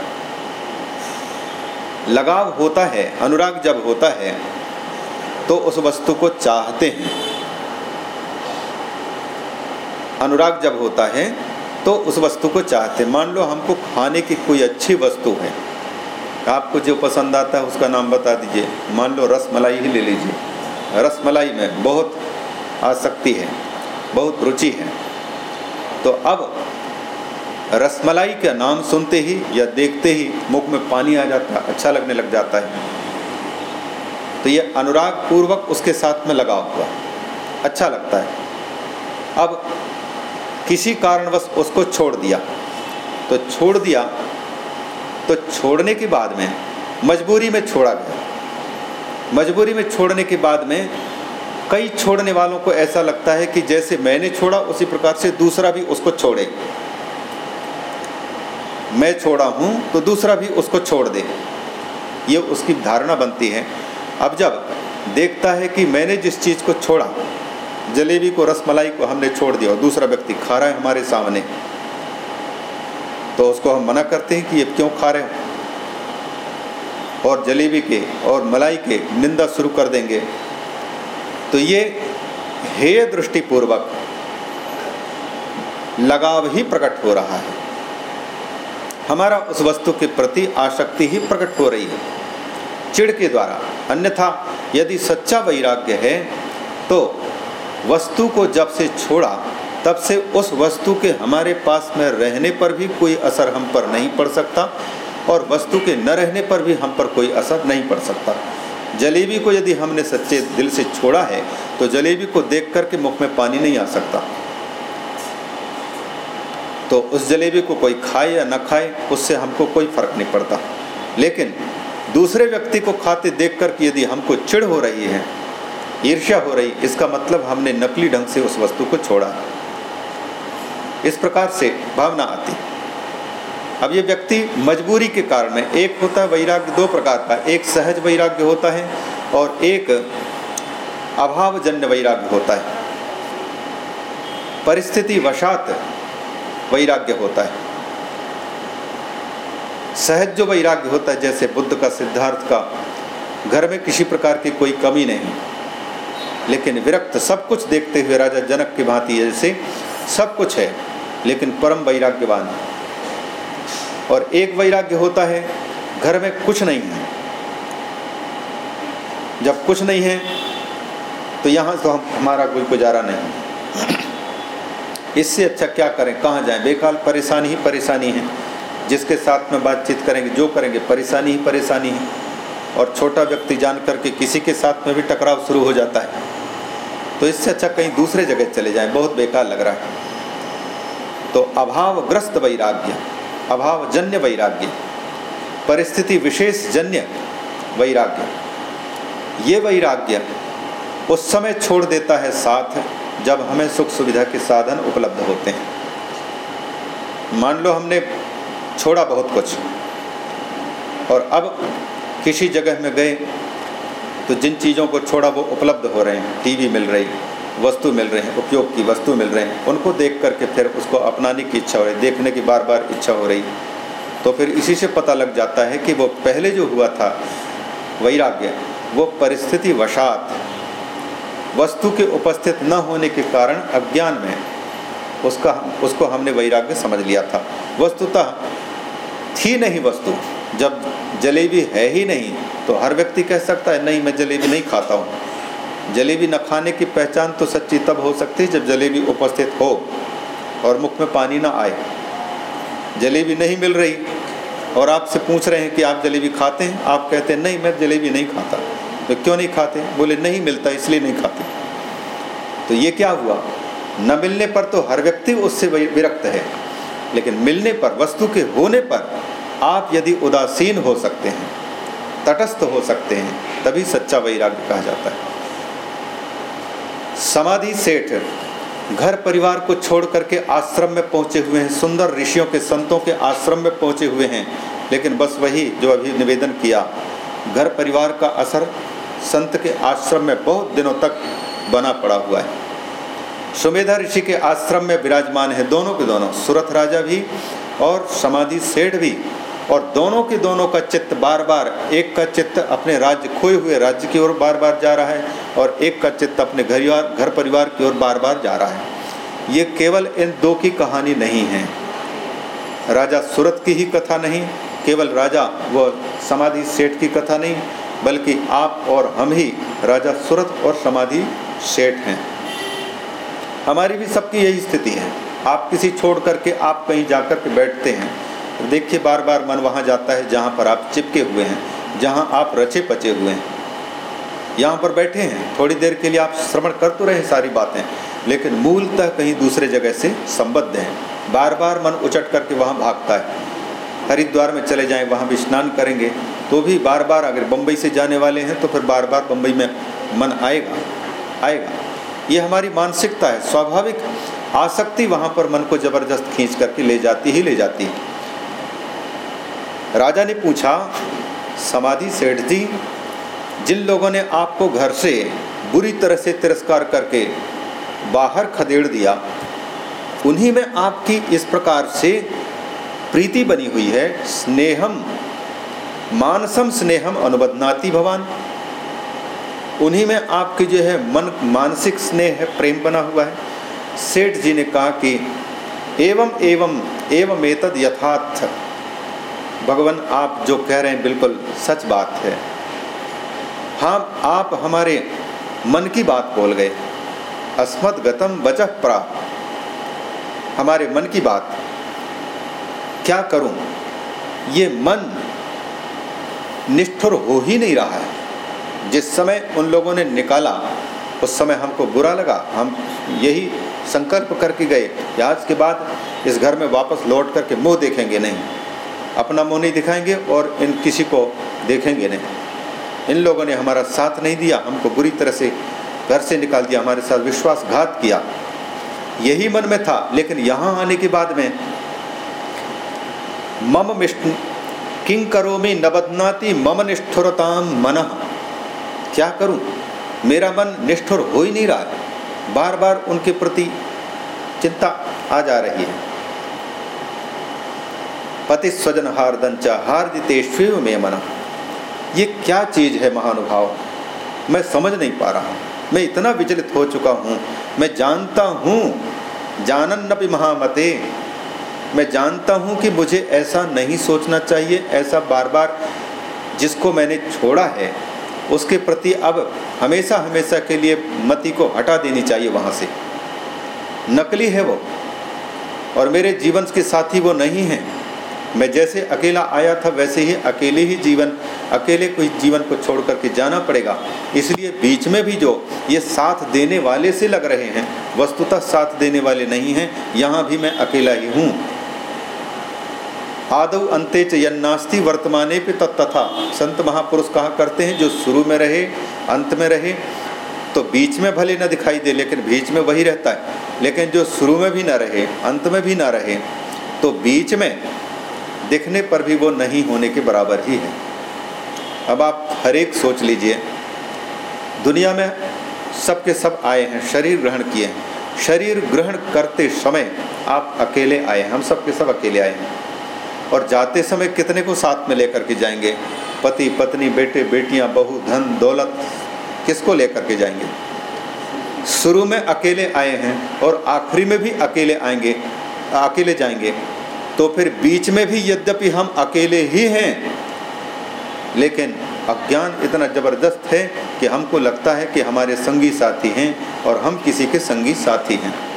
लगाव होता है, अनुराग जब होता है तो उस वस्तु को चाहते हैं। अनुराग जब होता है तो उस वस्तु को चाहते मान लो हमको खाने की कोई अच्छी वस्तु है। आपको जो पसंद आता है उसका नाम बता दीजिए। मान लो रस मलाई ही ले लीजिए। रस मलाई में बहुत आसक्ति है, बहुत रुचि है। तो अब रसमलाई का नाम सुनते ही या देखते ही मुख में पानी आ जाता अच्छा लगने लग जाता है। तो ये अनुराग पूर्वक उसके साथ में लगा हुआ। अच्छा लगता है। अब किसी कारणवश उसको छोड़ दिया। तो छोड़ दिया तो छोड़ने के बाद में मजबूरी में छोड़ा गया। मजबूरी में छोड़ने के बाद में कई छोड़ने वालों को ऐसा लगता है कि जैसे मैंने छोड़ा, उसी प्रकार से दूसरा भी उसको छोड़े। मैं छोड़ा हूँ तो दूसरा भी उसको छोड़ दे। ये उसकी धारणा बनती है। अब जब देखता है कि मैंने जिस चीज़ को छोड़ा, जलेबी को, रसमलाई को हमने छोड़ दिया और दूसरा व्यक्ति खा रहा है हमारे सामने तो उसको हम मना करते हैं कि ये क्यों खा रहे हो? और जलेबी के और मलाई के निंदा शुरू कर देंगे। तो ये हेय दृष्टिपूर्वक लगाव ही प्रकट हो रहा है। हमारा उस वस्तु के प्रति आसक्ति ही प्रकट हो रही है। चिड़ के द्वारा। अन्यथा यदि सच्चा वैराग्य है तो वस्तु को जब से छोड़ा, तब से उस वस्तु के हमारे पास में रहने पर भी कोई असर हम पर नहीं पड़ सकता और वस्तु के न रहने पर भी हम पर कोई असर नहीं पड़ सकता। जलेबी को यदि हमने सच्चे दिल से छोड़ा है तो जलेबी को देख कर के मुख में पानी नहीं आ सकता। तो उस जलेबी को कोई खाए या न खाए, उससे हमको कोई फ़र्क नहीं पड़ता। लेकिन दूसरे व्यक्ति को खाते देख कर कि यदि हमको चिड़ हो रही है, ईर्ष्या हो रही, इसका मतलब हमने नकली ढंग से उस वस्तु को छोड़ा। इस प्रकार से भावना आती। अब ये व्यक्ति मजबूरी के कारण में, एक होता है वैराग्य दो प्रकार का, एक सहज वैराग्य होता है और एक अभावजन्य वैराग्य होता है। परिस्थिति वशात वैराग्य होता है। सहज जो वैराग्य होता है, जैसे बुद्ध का सिद्धार्थ का, घर में किसी प्रकार की कोई कमी नहीं। लेकिन विरक्त सब कुछ देखते हुए राजा जनक की भांति जैसे सब कुछ है, लेकिन परम वैराग्यवान और एक वैराग्य होता है, घर में कुछ नहीं है। जब कुछ नहीं है तो यहाँ तो हम, हमारा कोई गुजारा नहीं इससे अच्छा क्या करें, कहाँ जाएँ? बेकाल परेशानी ही परेशानी है। जिसके साथ में बातचीत करेंगे, जो करेंगे, परेशानी ही परेशानी है। और छोटा व्यक्ति जान करके किसी के साथ में भी टकराव शुरू हो जाता है। तो इससे अच्छा कहीं दूसरे जगह चले जाएँ, बहुत बेकार लग रहा है। तो अभावग्रस्त वैराग्य, अभावजन्य वैराग्य, परिस्थिति विशेष जन्य वैराग्य, ये वैराग्य उस समय छोड़ देता है साथ जब हमें सुख सुविधा के साधन उपलब्ध होते हैं। मान लो हमने छोड़ा बहुत कुछ। और अब किसी जगह में गए तो जिन चीज़ों को छोड़ा वो उपलब्ध हो रहे हैं। टीवी मिल रही, वस्तु मिल रहे हैं, उपयोग की वस्तु मिल रहे हैं। उनको देख करके फिर उसको अपनाने की इच्छा हो रही, देखने की बार बार इच्छा हो रही। तो फिर इसी से पता लग जाता है कि वो पहले जो हुआ था, वैराग्य, वो परिस्थिति वशात, वस्तु के उपस्थित न होने के कारण अज्ञान में उसका, उसको हमने वैराग्य समझ लिया था। वस्तुतः थी नहीं वस्तु। जब जलेबी है ही नहीं तो हर व्यक्ति कह सकता है, नहीं, मैं जलेबी नहीं खाता हूँ। जलेबी न खाने की पहचान तो सच्ची तब हो सकती है जब जलेबी उपस्थित हो और मुख में पानी ना आए। जलेबी नहीं मिल रही और आपसे पूछ रहे हैं कि आप जलेबी खाते हैं, आप कहते हैं, नहीं, मैं जलेबी नहीं खाता। तो क्यों नहीं खाते? बोले, नहीं मिलता, इसलिए नहीं खाते। तो ये क्या हुआ? न मिलने पर तो हर व्यक्ति उससे विरक्त है। लेकिन मिलने पर, वस्तु के होने पर आप यदि उदासीन हो सकते हैं, तटस्थ हो सकते हैं, तभी सच्चा वैराग्य कहा जाता है। समाधि सेठ घर परिवार को छोड़ करके आश्रम में पहुँचे हुए हैं, सुंदर ऋषियों के संतों के आश्रम में पहुँचे हुए हैं, लेकिन बस वही जो अभी निवेदन किया, घर परिवार का असर संत के आश्रम में बहुत दिनों तक बना पड़ा हुआ है। सुमेधा ऋषि के आश्रम में विराजमान है दोनों के दोनों। सूरत राजा भी और समाधि सेठ भी। और दोनों के दोनों का चित्त बार बार एक का चित्त अपने राज्य, खोए हुए राज्य की ओर बार बार जा रहा है और एक का चित्त अपने घर घर परिवार की ओर बार बार जा रहा है। ये केवल इन दो की कहानी नहीं है। राजा सूरत की ही कथा नहीं, केवल राजा व समाधि सेठ की कथा नहीं, बल्कि आप और हम ही राजा सूरत और समाधि सेठ हैं। हमारी भी सबकी यही स्थिति है। आप किसी छोड़ करके आप कहीं जाकर के बैठते हैं। देखिए बार बार मन वहाँ जाता है जहाँ पर आप चिपके हुए हैं, जहाँ आप रचे पचे हुए हैं। यहाँ पर बैठे हैं, थोड़ी देर के लिए आप श्रवण कर तो रहे सारी बातें, लेकिन मूलतः कहीं दूसरे जगह से संबद्ध हैं। बार बार मन उचट करके वहाँ भागता है। हरिद्वार में चले जाएँ, वहाँ भी स्नान करेंगे तो भी बार बार अगर बम्बई से जाने वाले हैं तो फिर बार बार बम्बई में मन आएगा आएगा। ये हमारी मानसिकता है, स्वाभाविक आसक्ति वहाँ पर मन को ज़बरदस्त खींच करके ले जाती ही ले जाती। राजा ने पूछा, समाधि सेठ जी, जिन लोगों ने आपको घर से बुरी तरह से तिरस्कार करके बाहर खदेड़ दिया, उन्हीं में आपकी इस प्रकार से प्रीति बनी हुई है। स्नेहम, मानसम स्नेहम अनुबदनाती भगवान उन्हीं में आपकी जो है मन, मानसिक स्नेह है प्रेम बना हुआ है। सेठ जी ने कहा कि, एवं एवं एवं एतद यथार्थ। भगवान, आप जो कह रहे हैं बिल्कुल सच बात है। हाँ आप हमारे मन की बात बोल गए। अस्मद गतम वचह प्रा। हमारे मन की बात। क्या करूँ? ये मन निष्ठुर हो ही नहीं रहा है। जिस समय उन लोगों ने निकाला, उस समय हमको बुरा लगा। हम यही संकल्प करके गए आज के बाद इस घर में वापस लौट करके मुँह देखेंगे नहीं। अपना मुँह नहीं दिखाएँगे और इन किसी को देखेंगे नहीं। इन लोगों ने हमारा साथ नहीं दिया, हमको बुरी तरह से घर से निकाल दिया, हमारे साथ विश्वासघात किया। यही मन में था, लेकिन यहाँ आने के बाद में मम मिष्ट किंग करो में नबदनाती मम निष्ठुरताम मन। क्या करूँ? मेरा मन निष्ठुर हो ही नहीं रहा। बार बार उनके प्रति चिंता आ जा रही है। पति स्वजन हार्दंच हार्दितेश्व में मन। ये क्या चीज़ है महानुभाव? मैं समझ नहीं पा रहा हूँ। मैं इतना विचलित हो चुका हूँ। मैं जानता हूँ जानन भी महामते। मैं जानता हूँ कि मुझे ऐसा नहीं सोचना चाहिए, ऐसा बार बार जिसको मैंने छोड़ा है। उसके प्रति अब हमेशा हमेशा के लिए मति को हटा देनी चाहिए वहाँ से। नकली है वो। और मेरे जीवन के साथी वो नहीं हैं। मैं जैसे अकेला आया था, वैसे ही अकेले ही जीवन, अकेले कोई जीवन को छोड़ करके जाना पड़ेगा। इसलिए बीच में भी जो ये साथ देने वाले से लग रहे हैं, वस्तुतः साथ देने वाले नहीं हैं, यहाँ भी मैं अकेला ही हूँ। आदव अंते च यन्नास्ति वर्तमाने पे तत्तथा संत महापुरुष कहा करते हैं, जो शुरू में रहे, अंत में रहे तो बीच में भले न दिखाई दे, लेकिन बीच में वही रहता है। लेकिन जो शुरू में भी ना रहे, अंत में भी ना रहे तो बीच में दिखने पर भी वो नहीं होने के बराबर ही है। अब आप हर एक सोच लीजिए। दुनिया में सबके सब आए हैं, शरीर ग्रहण किए हैं। शरीर ग्रहण करते समय आप अकेले आए हम सबके सब अकेले आए हैं। और जाते समय कितने को साथ में लेकर के जाएँगे? पति, पत्नी, बेटे, बेटियाँ, बहू, धन, दौलत, किसको लेकर के जाएँगे? शुरू में अकेले आए हैं और आखिरी में भी अकेले आएँगे, अकेले जाएँगे। तो फिर बीच में भी यद्यपि हम अकेले ही हैं, लेकिन अज्ञान इतना ज़बरदस्त है कि हमको लगता है कि हमारे संगी साथी हैं और हम किसी के संगी साथी हैं।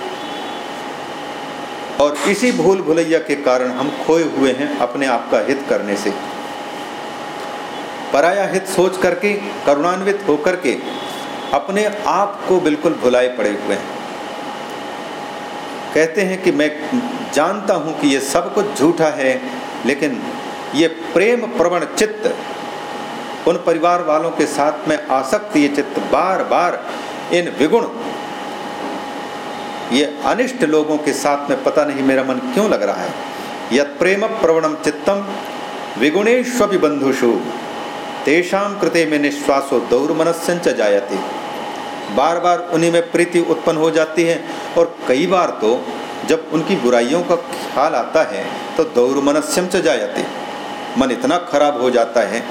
और इसी भूल भुलैया के कारण हम खोए हुए हैं अपने आप का हित करने से। पराया हित सोच करके, करुणान्वित होकर के अपने आप को बिल्कुल भुलाए पड़े हुए हैं। कहते हैं कि मैं जानता हूँ कि ये सब कुछ झूठा है, लेकिन ये प्रेम प्रवण चित्त, उन परिवार वालों के साथ में आसक्त ये चित्त बार बार इन विगुण ये अनिष्ट लोगों के साथ में पता नहीं मेरा मन क्यों लग रहा है। यद प्रेम प्रवणम चित्तम विगुणेश्वपि बंधुषु तेषाम कृते में निश्वासो दौर्मनस्यंच जायते। बार बार उन्हीं में प्रीति उत्पन्न हो जाती है और कई बार तो जब उनकी बुराइयों का ख्याल आता है तो दौर्मनस्यम च जायते। मन इतना खराब हो जाता है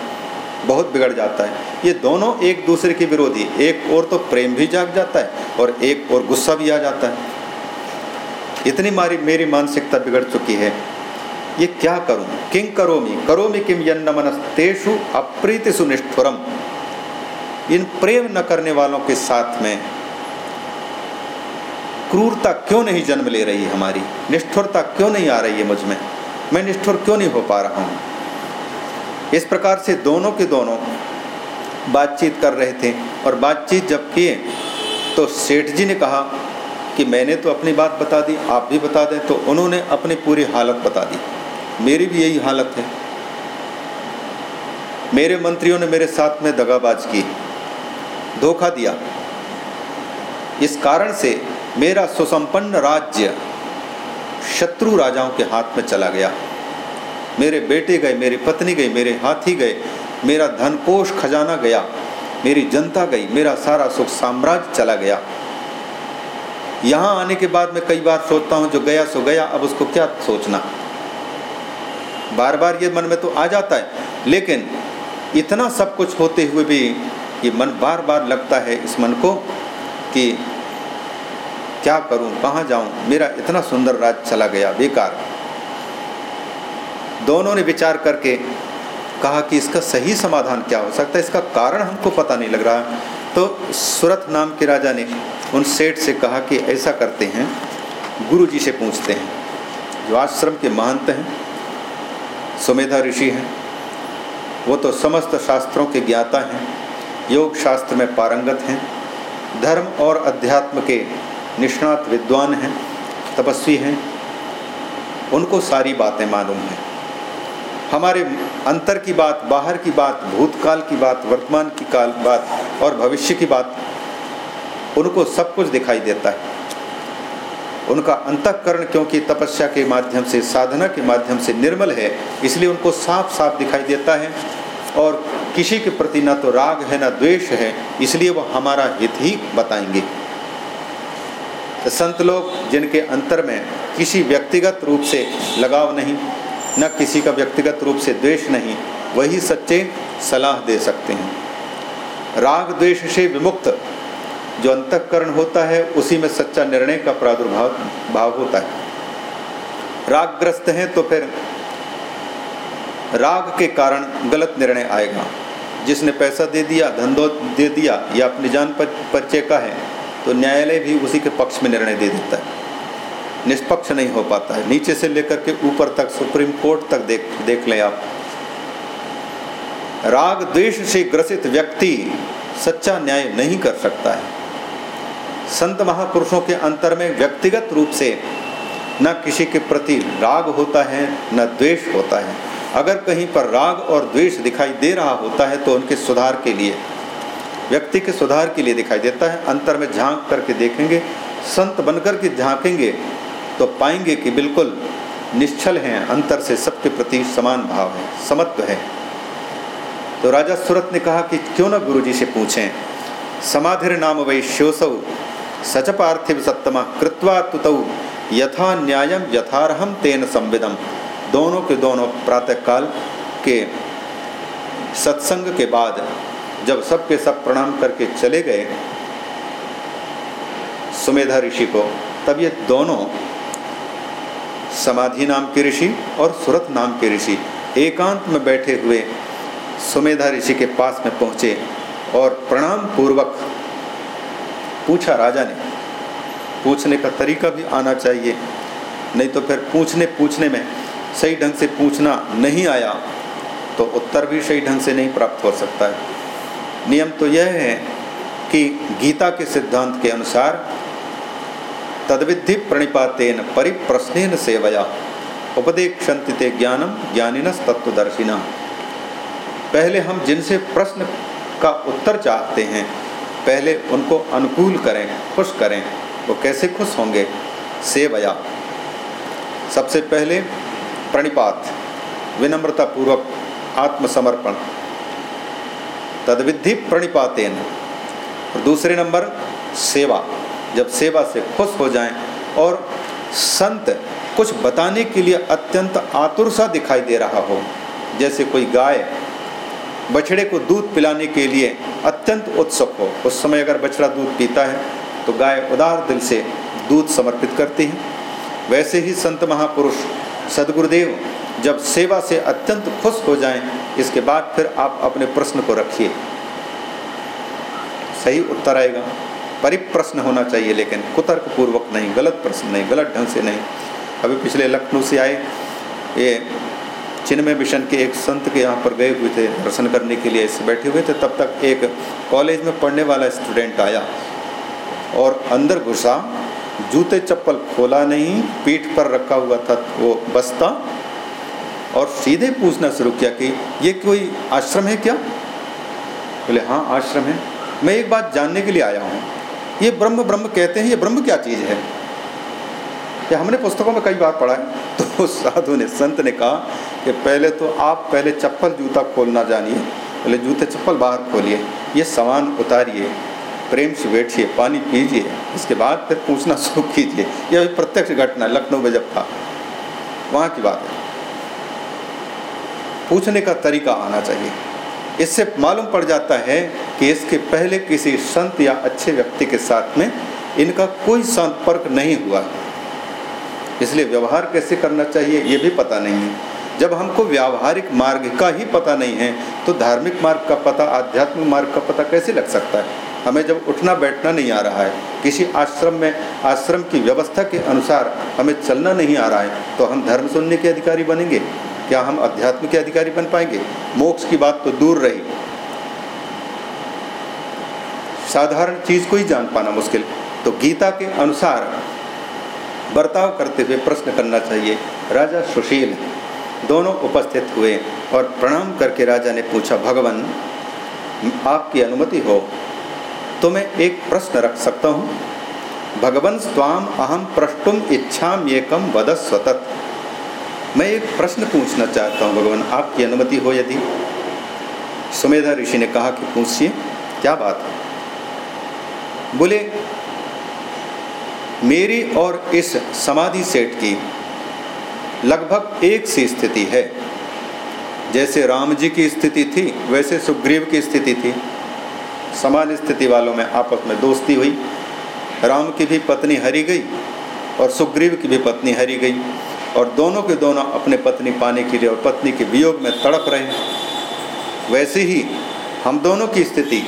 बहुत बिगड़ जाता है। ये दोनों एक दूसरे के विरोधी एक और तो प्रेम भी जाग जाता है और एक और गुस्सा भी आ जाता है। इतनी मारी, मेरी मानसिकता बिगड़ चुकी है। ये क्या करूँ? किंग करोमी करोमी किम यन्न मनस्तेषु अप्रीति सुनिष्ठुरम? इन प्रेम न करने वालों के साथ में क्रूरता क्यों नहीं जन्म ले रही हमारी? निष्ठुरता क्यों नहीं आ रही है मुझमें? मैं निष्ठुर क्यों नहीं हो पा रहा हूँ? इस प्रकार से दोनों के दोनों बातचीत कर रहे थे और बातचीत जब किए तो सेठ जी ने कहा कि मैंने तो अपनी बात बता दी, आप भी बता दें तो उन्होंने अपनी पूरी हालत बता दी। मेरी भी यही हालत है। मेरे मंत्रियों ने मेरे साथ में दगाबाज की, धोखा दिया। इस कारण से मेरा सुसंपन्न राज्य शत्रु राजाओं के हाथ में चला गया। मेरे बेटे गए, मेरी पत्नी गई, मेरे हाथी गए, मेरा धनकोश खजाना गया, मेरी जनता गई, मेरा सारा सुख साम्राज्य चला गया। यहाँ आने के बाद मैं कई बार सोचता हूँ, जो गया सो गया, अब उसको क्या सोचना? बार बार ये मन में तो आ जाता है, लेकिन इतना सब कुछ होते हुए भी ये मन बार बार लगता है इस मन को कि क्या करूँ, कहाँ जाऊँ? मेरा इतना सुंदर राज चला गया, बेकार। दोनों ने विचार करके कहा कि इसका सही समाधान क्या हो सकता है? इसका कारण हमको पता नहीं लग रहा। तो सूरत नाम के राजा ने उन सेठ से कहा कि ऐसा करते हैं गुरु जी से पूछते हैं, जो आश्रम के महंत हैं, सुमेधा ऋषि हैं, वो तो समस्त शास्त्रों के ज्ञाता हैं योग शास्त्र में पारंगत हैं, धर्म और अध्यात्म के निष्णात विद्वान हैं, तपस्वी हैं, उनको सारी बातें मालूम हैं। हमारे अंतर की बात, बाहर की बात, भूतकाल की बात, वर्तमान की काल बात और भविष्य की बात, उनको सब कुछ दिखाई देता है। उनका अंतकरण क्योंकि तपस्या के माध्यम से, साधना के माध्यम से निर्मल है, इसलिए उनको साफ़ साफ़ दिखाई देता है और किसी के प्रति ना तो राग है, ना द्वेष है, इसलिए वो हमारा हित ही बताएँगे। संत लोग जिनके अंतर में किसी व्यक्तिगत रूप से लगाव नहीं न किसी का व्यक्तिगत रूप से द्वेष नहीं, वही सच्चे सलाह दे सकते हैं। राग द्वेष से विमुक्त जो अंतकरण होता है, उसी में सच्चा निर्णय का प्रादुर्भाव भाव होता है। रागग्रस्त हैं तो फिर राग के कारण गलत निर्णय आएगा। जिसने पैसा दे दिया धंधो दे दिया या अपनी जान पर परिचय का है तो न्यायालय भी उसी के पक्ष में निर्णय दे देता है। निष्पक्ष नहीं हो पाता है। नीचे से लेकर के ऊपर तक, सुप्रीम कोर्ट तक देख देख लें आप। राग द्वेष से ग्रसित व्यक्ति सच्चा न्याय नहीं कर सकता है। संत महापुरुषों के अंतर में व्यक्तिगत रूप से न किसी के प्रति राग होता है, न द्वेष होता है। अगर कहीं पर राग और द्वेष दिखाई दे रहा होता है तो उनके सुधार के लिए, व्यक्ति के सुधार के लिए दिखाई देता है। अंतर में झाँक करके देखेंगे, संत बनकर के झांकेंगे तो पाएँगे कि बिल्कुल निश्चल हैं, अंतर से सबके प्रति समान भाव है, समत्व है। तो राजा सूरत ने कहा कि क्यों ना गुरु जी से पूछें, समाधिर नाम वै श्योसौ सच पार्थिव सत्तमा कृत्वा तुतौ, यथा न्यायम यथारहम तेन संविदम दोनों के दोनों प्रातःकाल के सत्संग के बाद जब सबके सब प्रणाम करके चले गए सुमेधा ऋषि को, तब ये दोनों समाधि नाम के ऋषि और सुरत नाम के ऋषि एकांत में बैठे हुए सुमेधा ऋषि के पास में पहुँचे और प्रणाम पूर्वक पूछा, राजा ने, पूछने का तरीका भी आना चाहिए। नहीं तो फिर पूछने पूछने में सही ढंग से पूछना नहीं आया तो उत्तर भी सही ढंग से नहीं प्राप्त हो सकता है। नियम तो यह है कि गीता के सिद्धांत के अनुसार तद्विधि प्रणिपातेन परिप्रश्न सेवया। उपदेक्षन्ति ते ज्ञानम ज्ञानिनस तत्वदर्शिना पहले हम जिनसे प्रश्न का उत्तर चाहते हैं, पहले उनको अनुकूल करें, खुश करें, वो कैसे खुश होंगे? सेवया। सबसे पहले प्रणिपात विनम्रता पूर्वक आत्मसमर्पण। तदविधि प्रणिपातेन। और दूसरे नंबर, सेवा। जब सेवा से खुश हो जाएँ और संत कुछ बताने के लिए अत्यंत आतुर सा दिखाई दे रहा हो, जैसे कोई गाय बछड़े को दूध पिलाने के लिए अत्यंत उत्सुक हो। उस समय अगर बछड़ा दूध पीता है तो गाय उदार दिल से दूध समर्पित करती है। वैसे ही संत महापुरुष सदगुरुदेव जब सेवा से अत्यंत खुश हो जाएँ, इसके बाद फिर आप अपने प्रश्न को रखिए। सही उत्तर आएगा। परिप्रश्न होना चाहिए, लेकिन कुतर्क पूर्वक नहीं, गलत प्रश्न नहीं, गलत ढंग से नहीं। अभी पिछले लखनऊ से आए, ये चिन्मय मिशन के एक संत के यहाँ पर गए हुए थे, दर्शन करने के लिए ऐसे बैठे हुए थे, तब तक एक कॉलेज में पढ़ने वाला स्टूडेंट आया। और अंदर घुसा, जूते चप्पल खोला नहीं, पीठ पर रखा हुआ था वो बस्ता, और सीधे पूछना शुरू किया कि, ये कोई आश्रम है क्या? बोले हाँ आश्रम है। मैं एक बात जानने के लिए आया हूँ। ये ब्रह्म ब्रह्म कहते हैं, ये ब्रह्म क्या चीज़ है? ये हमने पुस्तकों में कई बार पढ़ा है? तो साधु ने, संत ने कहा कि पहले तो आप पहले चप्पल जूता खोलना जानिए, पहले जूते चप्पल बाहर खोलिए, ये सामान उतारिए, प्रेम से बैठिए, पानी पीजिए, इसके बाद फिर पूछना शुरू कीजिए। यह प्रत्यक्ष घटना लखनऊ में जब था, वहाँ की बात है। पूछने का तरीका आना चाहिए। इससे मालूम पड़ जाता है कि इसके पहले किसी संत या अच्छे व्यक्ति के साथ में इनका कोई संपर्क नहीं हुआ इसलिए व्यवहार कैसे करना चाहिए, ये भी पता नहीं है। जब हमको व्यावहारिक मार्ग का ही पता नहीं है तो धार्मिक मार्ग का पता, आध्यात्मिक मार्ग का पता कैसे लग सकता है? हमें जब उठना बैठना नहीं आ रहा है, किसी आश्रम में, आश्रम की व्यवस्था के अनुसार हमें चलना नहीं आ रहा है तो हम धर्म सुनने के अधिकारी बनेंगे। क्या हम अध्यात्म के अधिकारी बन पाएँगे? मोक्ष की बात तो दूर रही। साधारण चीज़ को ही जान पाना मुश्किल। तो गीता के अनुसार बर्ताव करते हुए प्रश्न करना चाहिए, राजा सुशील दोनों उपस्थित हुए और प्रणाम करके राजा ने पूछा, भगवान, आपकी अनुमति हो तो मैं एक प्रश्न रख सकता हूँ? भगवान स्वाम अहम प्रष्टुम इच्छाम एकम वद स्वतत मैं एक प्रश्न पूछना चाहता हूँ, भगवान, आपकी अनुमति हो यदि? सुमेधा ऋषि ने कहा कि, पूछिए, क्या बात है? बोले, मेरी और इस समाधि सेठ की लगभग एक सी स्थिति है। जैसे राम जी की स्थिति थी, वैसे सुग्रीव की स्थिति थी। समान स्थिति वालों में आपस में दोस्ती हुई। राम की भी पत्नी हरी गई और सुग्रीव की भी पत्नी हरी गई और दोनों के दोनों अपने पत्नी पाने के लिए और पत्नी के वियोग में तड़प रहे। वैसे ही हम दोनों की स्थिति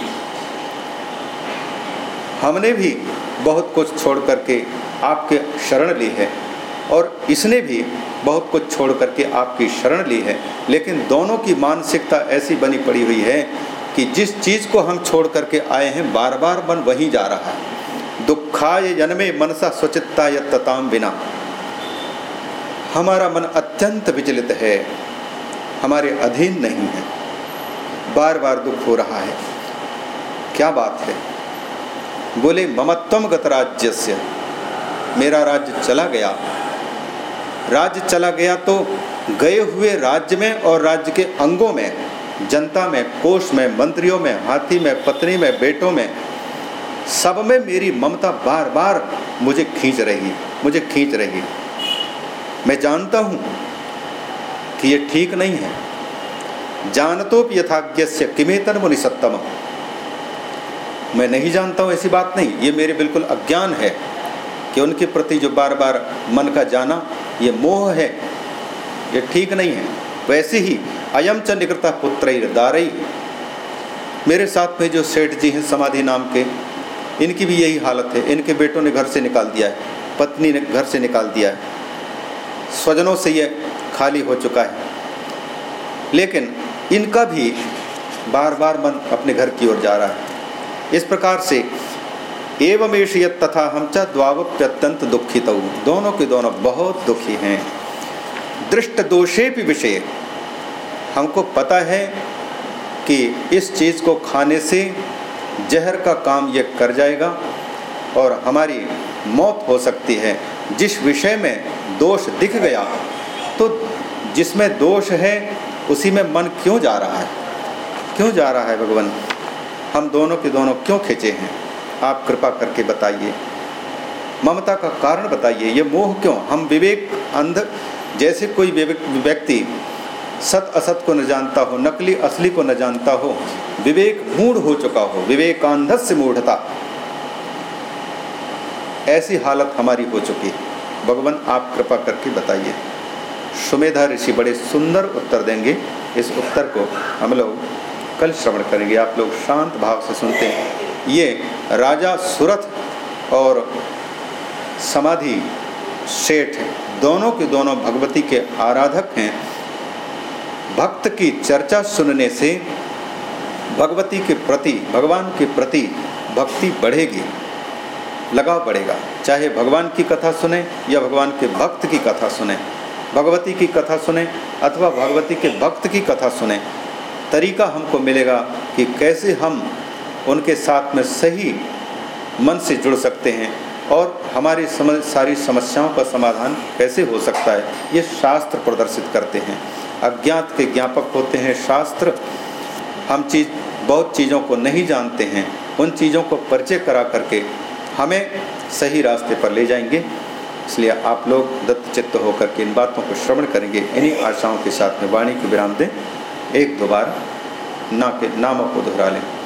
हमने भी बहुत कुछ छोड़ करके आपके शरण ली है और इसने भी बहुत कुछ छोड़ करके आपकी शरण ली है। लेकिन दोनों की मानसिकता ऐसी बनी पड़ी हुई है कि जिस चीज़ को हम छोड़ करके आए हैं बार बार मन वहीं जा रहा है। दुखाय जन्मे मनसा स्वचित्ता यताम बिना हमारा मन अत्यंत विचलित है। हमारे अधीन नहीं है। बार बार दुख हो रहा है। क्या बात है? बोले, ममत्वम गत राज्य मेरा राज्य चला गया। राज्य चला गया तो गए हुए राज्य में और राज्य के अंगों में, जनता में, कोष में, मंत्रियों में, हाथी में, पत्नी में, बेटों में, सब में मेरी ममता बार बार मुझे खींच रही, मुझे खींच रही। मैं जानता हूँ कि ये ठीक नहीं है। जानतोप यथाज्ञ किमेतन मुनि सत्तम मैं नहीं जानता हूँ, ऐसी बात नहीं। ये मेरे बिल्कुल अज्ञान है कि उनके प्रति जो बार बार मन का जाना, ये मोह है। ये ठीक नहीं है। वैसे ही अयम च निकृता पुत्र दारई मेरे साथ में जो सेठ जी हैं समाधि नाम के, इनकी भी यही हालत है। इनके बेटों ने घर से निकाल दिया है। पत्नी ने घर से निकाल दिया है। स्वजनों से ये खाली हो चुका है। लेकिन इनका भी बार बार मन अपने घर की ओर जा रहा है। इस प्रकार से एवमेश तथा हम च द्वावप्यत्यंत दुखित। दोनों के दोनों बहुत दुखी हैं। दृष्ट दोषे भी विषय। हमको पता है कि इस चीज़ को खाने से जहर का काम ये कर जाएगा और हमारी मौत हो सकती है। जिस विषय में दोष दिख गया तो जिसमें दोष है, उसी में मन क्यों जा रहा है? क्यों जा रहा है भगवान? हम दोनों के दोनों क्यों खींचे हैं? आप कृपा करके बताइए। ममता का कारण बताइए, ये मोह क्यों? हम विवेक अंध, जैसे कोई व्यक्ति सत असत को न जानता हो, नकली असली को न जानता हो, विवेक मूढ़ हो चुका हो विवेकांध से मूढ़ता। ऐसी हालत हमारी हो चुकी है। भगवान, आप कृपा करके बताइए। सुमेधा ऋषि बड़े सुंदर उत्तर देंगे। इस उत्तर को हम लोग कल श्रवण करेंगे। आप लोग शांत भाव से सुनते हैं। ये राजा सुरथ और समाधि सेठ दोनों के दोनों भगवती के आराधक हैं। भक्त की चर्चा सुनने से भगवती के प्रति, भगवान के प्रति भक्ति बढ़ेगी, लगाव बढ़ेगा। चाहे भगवान की कथा सुने या भगवान के भक्त की कथा सुने, भगवती की कथा सुने अथवा भगवती के भक्त की कथा सुने तरीका हमको मिलेगा कि कैसे हम उनके साथ में सही मन से जुड़ सकते हैं और हमारी समझ, सारी समस्याओं का समाधान कैसे हो सकता है, ये शास्त्र प्रदर्शित करते हैं। अज्ञात के ज्ञापक होते हैं। शास्त्र हम चीज़, बहुत चीज़ों को नहीं जानते हैं। उन चीज़ों को परिचय करा करके हमें सही रास्ते पर ले जाएँगे। इसलिए आप लोग दत्तचित्त होकर के इन बातों को श्रवण करेंगे। इन्हीं आशाओं के साथ में वाणी को विराम दें। एक दो बार ना के नामों को दोहरा लें।